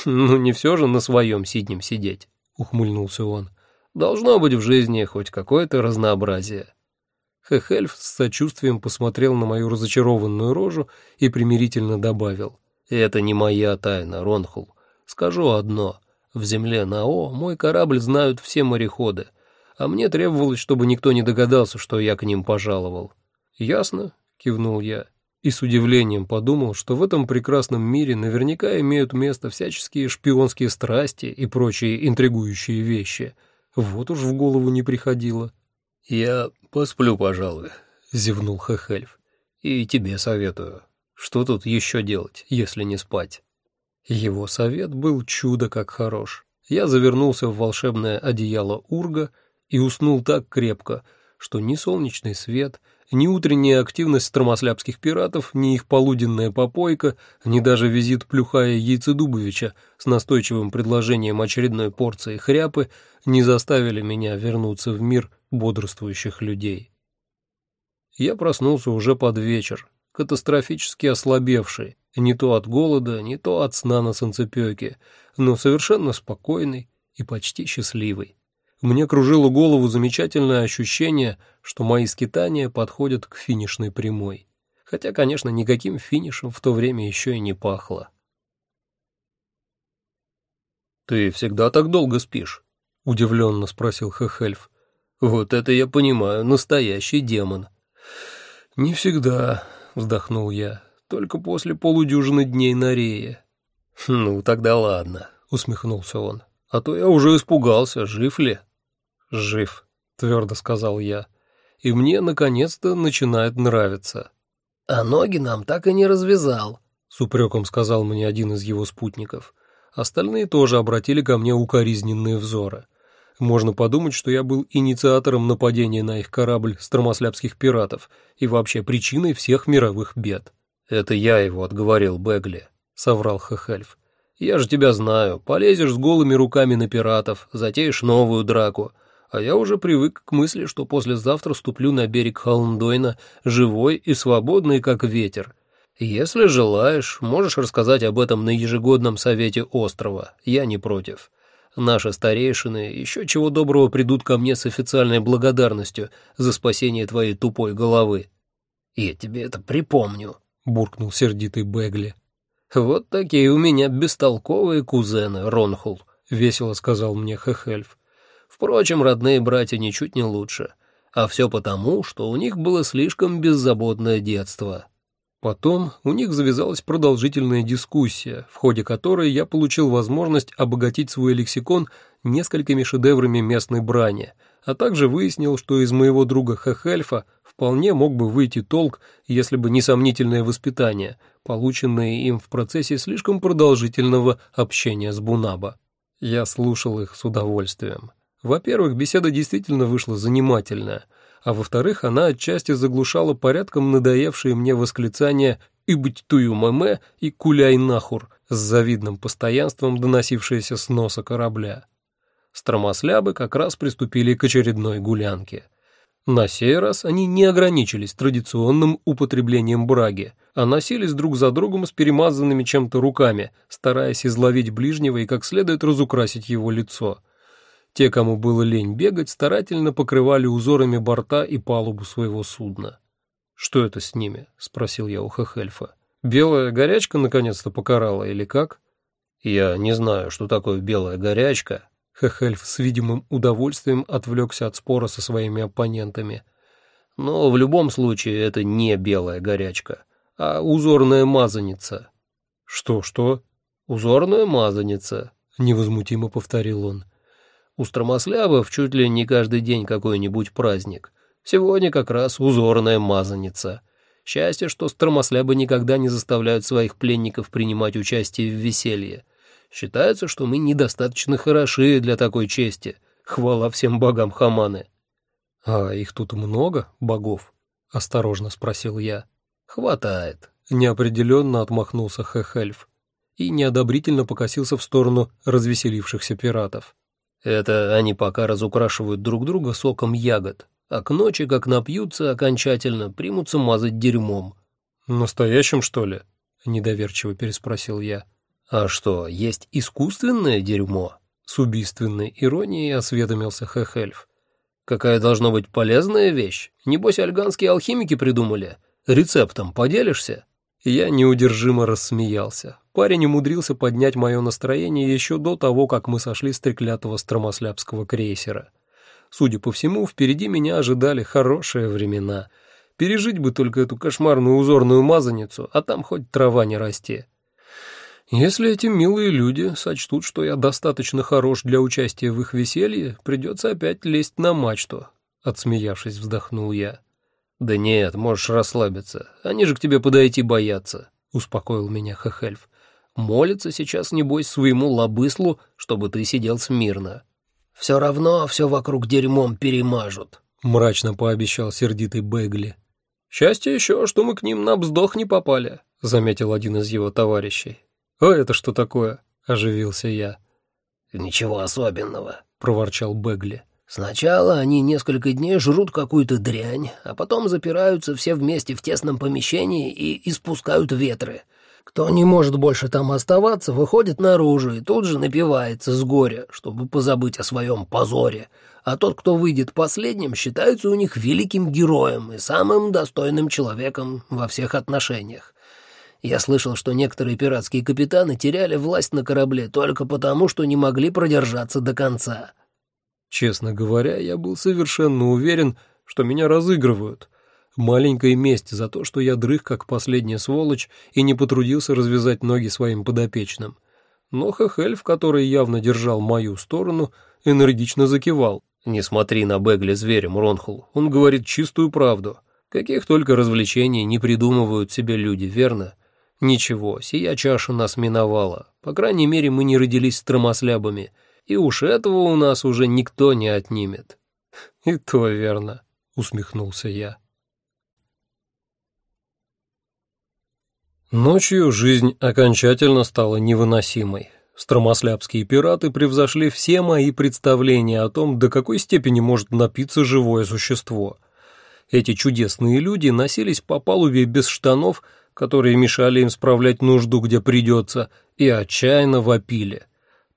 Ну не все же на своем сиднем сидеть ухмыльнулся он. Должно быть в жизни хоть какое-то разнообразие. Хехельф с сочувствием посмотрел на мою разочарованную рожу и примирительно добавил. «Это не моя тайна, Ронхул. Скажу одно. В земле Нао мой корабль знают все мореходы, а мне требовалось, чтобы никто не догадался, что я к ним пожаловал». «Ясно», — кивнул я и с удивлением подумал, что в этом прекрасном мире наверняка имеют место всяческие шпионские страсти и прочие интригующие вещи. Вот уж в голову не приходило. «Я посплю, пожалуй», — зевнул Хехельф. «И тебе советую. Что тут еще делать, если не спать?» Его совет был чудо как хорош. Я завернулся в волшебное одеяло Урга и уснул так крепко, что ни солнечный свет, ни утренняя активность стромослябских пиратов, ни их полуденная попойка, ни даже визит Плюхая Яйцедубовича с настойчивым предложением очередной порции хряпы не заставили меня вернуться в мир бодрствующих людей. Я проснулся уже под вечер, катастрофически ослабевший, не то от голода, не то от сна на солнцепёке, но совершенно спокойный и почти счастливый. Мне кружило голову замечательное ощущение, что мои скитания подходят к финишной прямой. Хотя, конечно, никаким финишем в то время еще и не пахло. «Ты всегда так долго спишь?» — удивленно спросил Хехельф. «Вот это я понимаю, настоящий демон». «Не всегда», — вздохнул я, — «только после полудюжины дней на рее». «Ну, тогда ладно», — усмехнулся он. «А то я уже испугался, жив ли?» «Жив», — твердо сказал я, — «и мне, наконец-то, начинает нравиться». «А ноги нам так и не развязал», — с упреком сказал мне один из его спутников. Остальные тоже обратили ко мне укоризненные взоры. Можно подумать, что я был инициатором нападения на их корабль стромослябских пиратов и вообще причиной всех мировых бед. «Это я его отговорил, Бегли», — соврал Хехельф. «Я же тебя знаю. Полезешь с голыми руками на пиратов, затеешь новую драку, а я уже привык к мысли, что послезавтра ступлю на берег Холмдойна живой и свободный, как ветер. Если желаешь, можешь рассказать об этом на ежегодном совете острова, я не против. Наши старейшины еще чего доброго придут ко мне с официальной благодарностью за спасение твоей тупой головы. «Я тебе это припомню», — буркнул сердитый Бегли. «Вот такие у меня бестолковые кузены, Ронхул», — весело сказал мне Хехельф. Впрочем, родные братья ничуть не лучше. А все потому, что у них было слишком беззаботное детство. Потом у них завязалась продолжительная дискуссия, в ходе которой я получил возможность обогатить свой лексикон несколькими шедеврами местной брани, а также выяснил, что из моего друга Хехельфа вполне мог бы выйти толк, если бы не сомнительное воспитание, полученное им в процессе слишком продолжительного общения с Бунаба. Я слушал их с удовольствием. Во-первых, беседа действительно вышла занимательная, а во-вторых, она отчасти заглушала порядком надоевшие мне восклицания «и быть тую мэмэ» и «куляй нахур» с завидным постоянством, доносившиеся с носа корабля. Стромослябы как раз приступили к очередной гулянке. На сей раз они не ограничились традиционным употреблением браги, а носились друг за другом с перемазанными чем-то руками, стараясь изловить ближнего и как следует разукрасить его лицо – Те, кому было лень бегать, старательно покрывали узорами борта и палубу своего судна. «Что это с ними?» — спросил я у Хехельфа. «Белая горячка наконец-то покарала или как?» «Я не знаю, что такое белая горячка». Хехельф с видимым удовольствием отвлекся от спора со своими оппонентами. «Но в любом случае это не белая горячка, а узорная мазаница». «Что, что?» «Узорная мазаница», — невозмутимо повторил он. У стромослябов чуть ли не каждый день какой-нибудь праздник. Сегодня как раз узорная мазаница. Счастье, что стромослябы никогда не заставляют своих пленников принимать участие в веселье. Считается, что мы недостаточно хороши для такой чести. Хвала всем богам Хаманы. — А их тут много, богов? — осторожно спросил я. — Хватает. Неопределенно отмахнулся Хехельф и неодобрительно покосился в сторону развеселившихся пиратов. Это они пока разукрашивают друг друга соком ягод, а к ночи, как напьются окончательно, примутся мазать дерьмом. «Настоящим, что ли?» — недоверчиво переспросил я. «А что, есть искусственное дерьмо?» — с убийственной иронией осведомился Хехельф. «Какая должна быть полезная вещь? Небось, альганские алхимики придумали. Рецептом поделишься?» Я неудержимо рассмеялся. Парень умудрился поднять мое настроение еще до того, как мы сошли с треклятого стромослябского крейсера. Судя по всему, впереди меня ожидали хорошие времена. Пережить бы только эту кошмарную узорную мазаницу, а там хоть трава не расти. Если эти милые люди сочтут, что я достаточно хорош для участия в их веселье, придется опять лезть на мачту. Отсмеявшись, вздохнул я. «Да нет, можешь расслабиться. Они же к тебе подойти боятся», — успокоил меня Хехельф. Молится сейчас, небось, своему лобыслу, чтобы ты сидел смирно. «Все равно все вокруг дерьмом перемажут», — мрачно пообещал сердитый Бегли. «Счастье еще, что мы к ним на вздох не попали», — заметил один из его товарищей. «А это что такое?» — оживился я. «Ничего особенного», — проворчал Бегли. «Сначала они несколько дней жрут какую-то дрянь, а потом запираются все вместе в тесном помещении и испускают ветры. Кто не может больше там оставаться, выходит наружу и тут же напивается с горя, чтобы позабыть о своем позоре. А тот, кто выйдет последним, считается у них великим героем и самым достойным человеком во всех отношениях. Я слышал, что некоторые пиратские капитаны теряли власть на корабле только потому, что не могли продержаться до конца. Честно говоря, я был совершенно уверен, что меня разыгрывают — Маленькая месть за то, что я дрых как последняя сволочь и не потрудился развязать ноги своим подопечным. Но Хехельф, который явно держал мою сторону, энергично закивал. «Не смотри на Бегли зверем, Ронхул, он говорит чистую правду. Каких только развлечений не придумывают себе люди, верно? Ничего, сия чаша нас миновала. По крайней мере, мы не родились стромослябами, и уж этого у нас уже никто не отнимет». «И то верно», — усмехнулся я. Ночью жизнь окончательно стала невыносимой. Стромослябские пираты превзошли все мои представления о том, до какой степени может напиться живое существо. Эти чудесные люди носились по палубе без штанов, которые мешали им справлять нужду, где придется, и отчаянно вопили.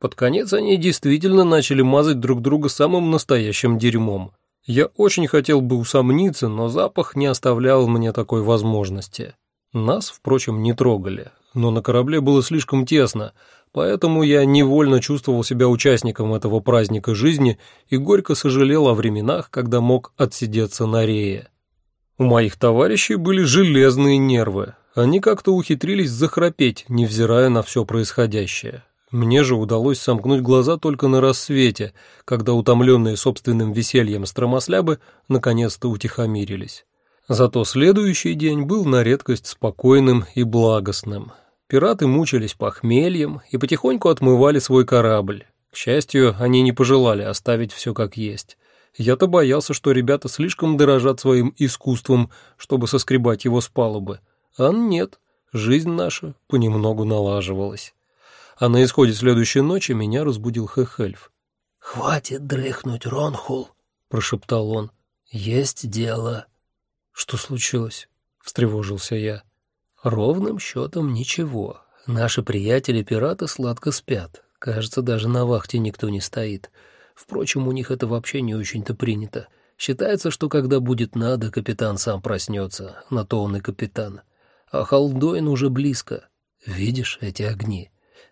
Под конец они действительно начали мазать друг друга самым настоящим дерьмом. Я очень хотел бы усомниться, но запах не оставлял мне такой возможности. Нас, впрочем, не трогали, но на корабле было слишком тесно, поэтому я невольно чувствовал себя участником этого праздника жизни и горько сожалел о временах, когда мог отсидеться на рее. У моих товарищей были железные нервы, они как-то ухитрились захрапеть, невзирая на все происходящее. Мне же удалось сомкнуть глаза только на рассвете, когда утомленные собственным весельем стромослябы наконец-то утихомирились. Зато следующий день был на редкость спокойным и благостным. Пираты мучились похмельем и потихоньку отмывали свой корабль. К счастью, они не пожелали оставить все как есть. Я-то боялся, что ребята слишком дорожат своим искусством, чтобы соскребать его с палубы. А нет, жизнь наша понемногу налаживалась. А на исходе следующей ночи меня разбудил Хехельф. «Хватит дрыхнуть, Ронхул», — прошептал он. «Есть дело». «Что случилось?» — встревожился я. «Ровным счетом ничего. Наши приятели-пираты сладко спят. Кажется, даже на вахте никто не стоит. Впрочем, у них это вообще не очень-то принято. Считается, что когда будет надо, капитан сам проснется, на то он и капитан. А Халдойн уже близко. Видишь эти огни?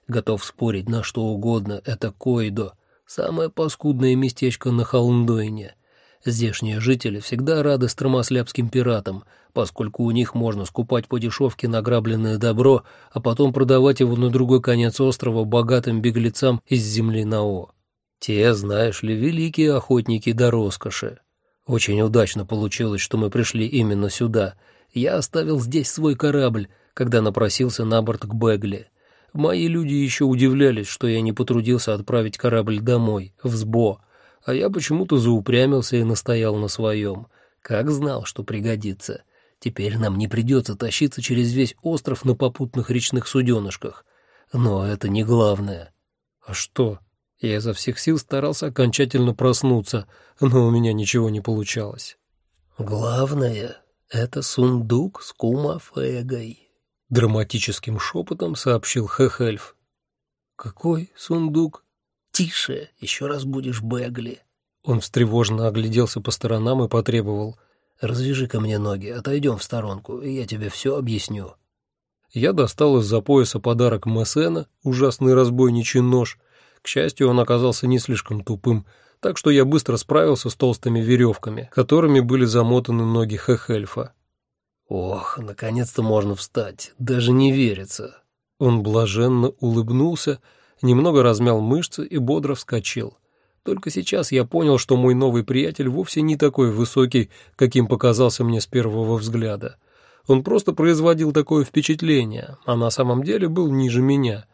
Готов спорить на что угодно, это Койдо, самое паскудное местечко на Халдойне. Здешние жители всегда рады стромослябским пиратам, поскольку у них можно скупать по дешевке награбленное добро, а потом продавать его на другой конец острова богатым беглецам из земли Нао. Те, знаешь ли, великие охотники до роскоши. Очень удачно получилось, что мы пришли именно сюда. Я оставил здесь свой корабль, когда напросился на борт к Бегли. Мои люди еще удивлялись, что я не потрудился отправить корабль домой, в Сбо, а я почему-то заупрямился и настоял на своем. Как знал, что пригодится. Теперь нам не придется тащиться через весь остров на попутных речных суденышках. Но это не главное. А что? Я изо всех сил старался окончательно проснуться, но у меня ничего не получалось. Главное — это сундук с кумафегой. Драматическим шепотом сообщил Хехельф. «Какой сундук?» «Тише, еще раз будешь Бегли». Он встревоженно огляделся по сторонам и потребовал. «Развяжи ко мне ноги, отойдем в сторонку, и я тебе все объясню». Я достал из-за пояса подарок Мессена, ужасный разбойничий нож. К счастью, он оказался не слишком тупым, так что я быстро справился с толстыми веревками, которыми были замотаны ноги Хехельфа. «Ох, наконец-то можно встать, даже не верится». Он блаженно улыбнулся, немного размял мышцы и бодро вскочил. Только сейчас я понял, что мой новый приятель вовсе не такой высокий, каким показался мне с первого взгляда. Он просто производил такое впечатление, а на самом деле был ниже меня.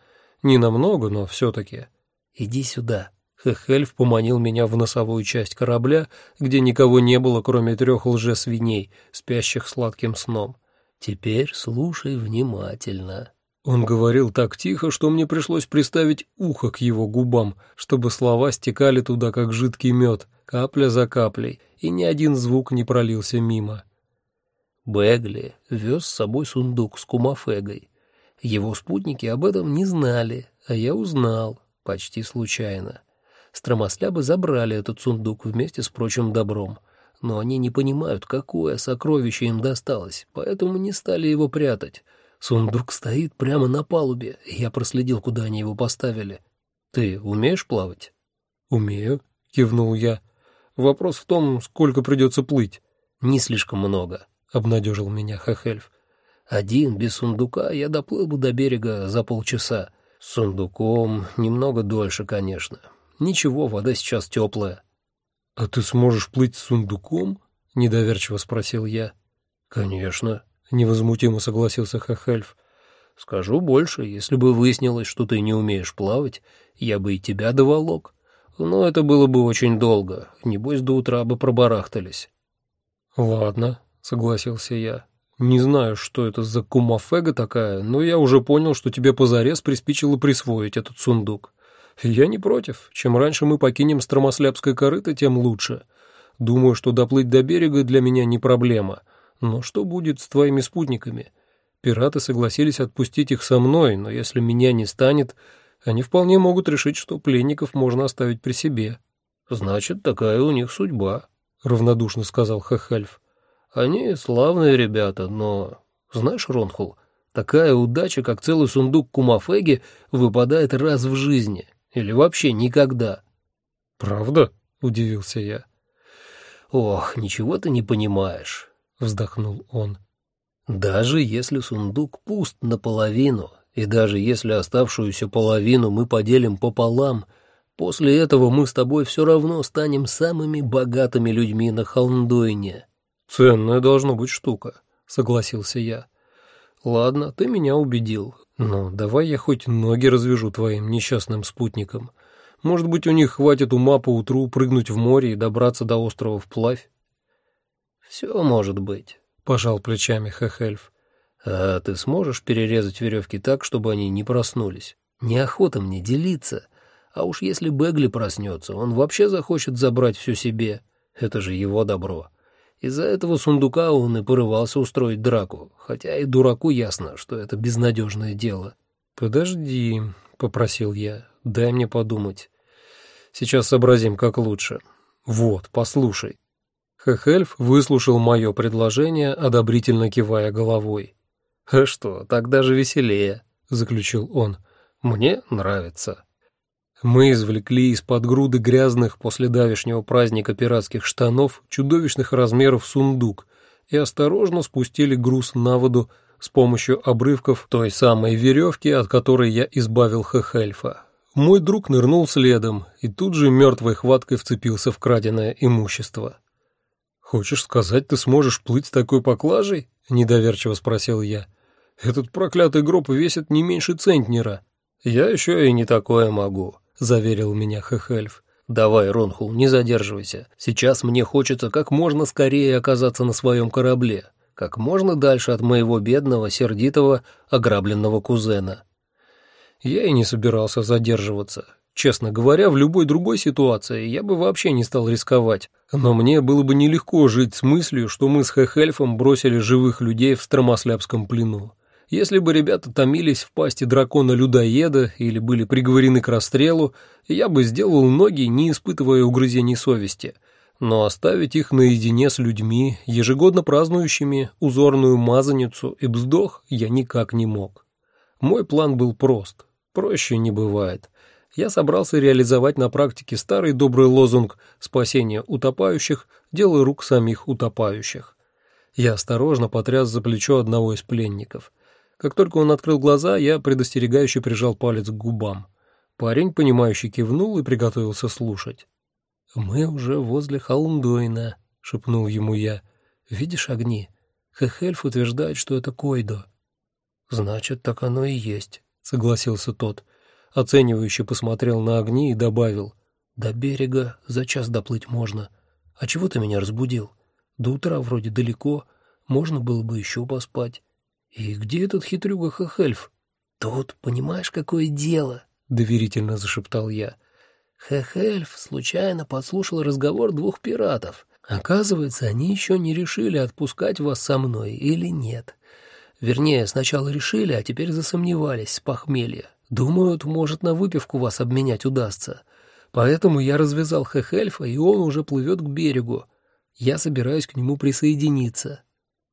Не намного, но все-таки. «Иди сюда». Хехельф поманил меня в носовую часть корабля, где никого не было, кроме трех лжесвиней, спящих сладким сном. «Теперь слушай внимательно». Он говорил так тихо, что мне пришлось приставить ухо к его губам, чтобы слова стекали туда, как жидкий мед, капля за каплей, и ни один звук не пролился мимо. Бегли вез с собой сундук с кумафегой. Его спутники об этом не знали, а я узнал, почти случайно. Стромослябы забрали этот сундук вместе с прочим добром, но они не понимают, какое сокровище им досталось, поэтому не стали его прятать — Сундук стоит прямо на палубе, я проследил, куда они его поставили. Ты умеешь плавать? Умею, кивнул я. Вопрос в том, сколько придется плыть. Не слишком много, обнадежил меня Хахельф. Один, без сундука, я доплыл бы до берега за полчаса. С сундуком немного дольше, конечно. Ничего, вода сейчас теплая. А ты сможешь плыть с сундуком? Недоверчиво спросил я. Конечно, — невозмутимо согласился Хахельф. «Скажу больше, если бы выяснилось, что ты не умеешь плавать, я бы и тебя доволок. Но это было бы очень долго, небось до утра бы пробарахтались». «Ладно», — согласился я. «Не знаю, что это за кумафега такая, но я уже понял, что тебе позарез приспичило присвоить этот сундук. Я не против. Чем раньше мы покинем Стромослябское корыто, тем лучше. Думаю, что доплыть до берега для меня не проблема». Но что будет с твоими спутниками? Пираты согласились отпустить их со мной, но если меня не станет, они вполне могут решить, что пленников можно оставить при себе. Значит, такая у них судьба, равнодушно сказал Хахальф. Они славные ребята, но, знаешь, Ронхул, такая удача, как целый сундук кумафеги, выпадает раз в жизни или вообще никогда. Правда? удивился я. Ох, ничего ты не понимаешь. — вздохнул он. «Даже если сундук пуст наполовину, и даже если оставшуюся половину мы поделим пополам, после этого мы с тобой все равно станем самыми богатыми людьми на Холмдойне». «Ценная должна быть штука», — согласился я. «Ладно, ты меня убедил, но давай я хоть ноги развяжу твоим несчастным спутникам. Может быть, у них хватит ума поутру прыгнуть в море и добраться до острова вплавь?» «Все может быть», — пожал плечами Хехельф. «А ты сможешь перерезать веревки так, чтобы они не проснулись? Неохота мне делиться. А уж если Бегли проснется, он вообще захочет забрать все себе. Это же его добро. Из-за этого сундука он и порывался устроить драку, хотя и дураку ясно, что это безнадежное дело». «Подожди», — попросил я, — «дай мне подумать». Сейчас сообразим, как лучше. Вот, послушай». Хехельф выслушал мое предложение, одобрительно кивая головой. «А что, так даже веселее», — заключил он. «Мне нравится». Мы извлекли из-под груды грязных после давешнего праздника пиратских штанов чудовищных размеров сундук и осторожно спустили груз на воду с помощью обрывков той самой веревки, от которой я избавил Хехельфа. Мой друг нырнул следом и тут же мертвой хваткой вцепился в краденое имущество. «Хочешь сказать, ты сможешь плыть с такой поклажей?» — недоверчиво спросил я. «Этот проклятый гроб весит не меньше центнера». «Я еще и не такое могу», — заверил меня Хехельф. «Давай, Ронхул, не задерживайся. Сейчас мне хочется как можно скорее оказаться на своем корабле, как можно дальше от моего бедного, сердитого, ограбленного кузена». Я и не собирался задерживаться. Честно говоря, в любой другой ситуации я бы вообще не стал рисковать. Но мне было бы нелегко жить с мыслью, что мы с Хехельфом бросили живых людей в Стромослябском плену. Если бы ребята томились в пасти дракона-людоеда или были приговорены к расстрелу, я бы сделал ноги, не испытывая угрызений совести. Но оставить их наедине с людьми, ежегодно празднующими узорную мазаницу и бздох, я никак не мог. Мой план был прост. Проще не бывает. Я собрался реализовать на практике старый добрый лозунг «Спасение утопающих – дело рук самих утопающих». Я осторожно потряс за плечо одного из пленников – как только он открыл глаза, я предостерегающе прижал палец к губам. Парень, понимающий, кивнул и приготовился слушать. «Мы уже возле Холмдойна», — шепнул ему я. «Видишь огни? Хехельф утверждает, что это Койдо». «Значит, так оно и есть», — согласился тот. Оценивающе посмотрел на огни и добавил. «До берега за час доплыть можно. А чего ты меня разбудил? До утра вроде далеко, можно было бы еще поспать». «И где этот хитрюга Хехельф?» «Тут, понимаешь, какое дело?» — доверительно зашептал я. Хехельф случайно подслушал разговор двух пиратов. Оказывается, они еще не решили, отпускать вас со мной или нет. Вернее, сначала решили, а теперь засомневались с похмелья. Думают, может, на выпивку вас обменять удастся. Поэтому я развязал Хехельфа, и он уже плывет к берегу. Я собираюсь к нему присоединиться.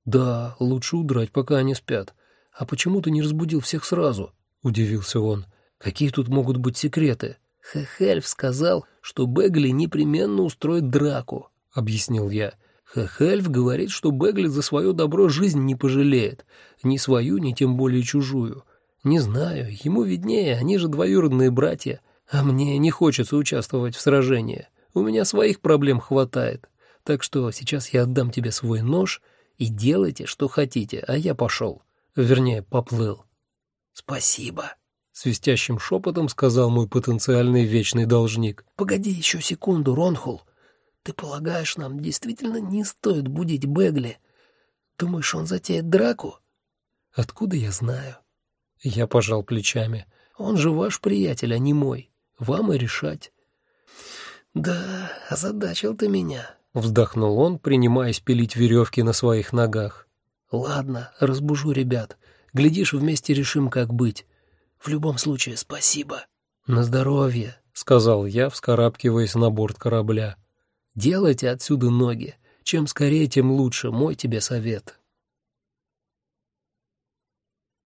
«Да, лучше удрать, пока они спят. А почему ты не разбудил всех сразу?» — удивился он. «Какие тут могут быть секреты?» «Хехельф сказал, что Бегли непременно устроит драку», — объяснил я. «Хехельф говорит, что Бегли за свое добро жизнь не пожалеет. Ни свою, ни тем более чужую. Не знаю, ему виднее, они же двоюродные братья. А мне не хочется участвовать в сражении. У меня своих проблем хватает. Так что сейчас я отдам тебе свой нож — и делайте, что хотите, а я пошел. Вернее, поплыл». «Спасибо», — свистящим шепотом сказал мой потенциальный вечный должник. «Погоди еще секунду, Ронхул. Ты полагаешь, нам действительно не стоит будить Бегли? Думаешь, он затеет драку?» «Откуда я знаю?» Я пожал плечами. «Он же ваш приятель, а не мой. Вам и решать». «Да, озадачил ты меня. Вздохнул он, принимаясь пилить веревки на своих ногах. «Ладно, разбужу ребят. Глядишь, вместе решим, как быть. В любом случае, спасибо». «На здоровье», — сказал я, вскарабкиваясь на борт корабля. «Делайте отсюда ноги. Чем скорее, тем лучше, мой тебе совет».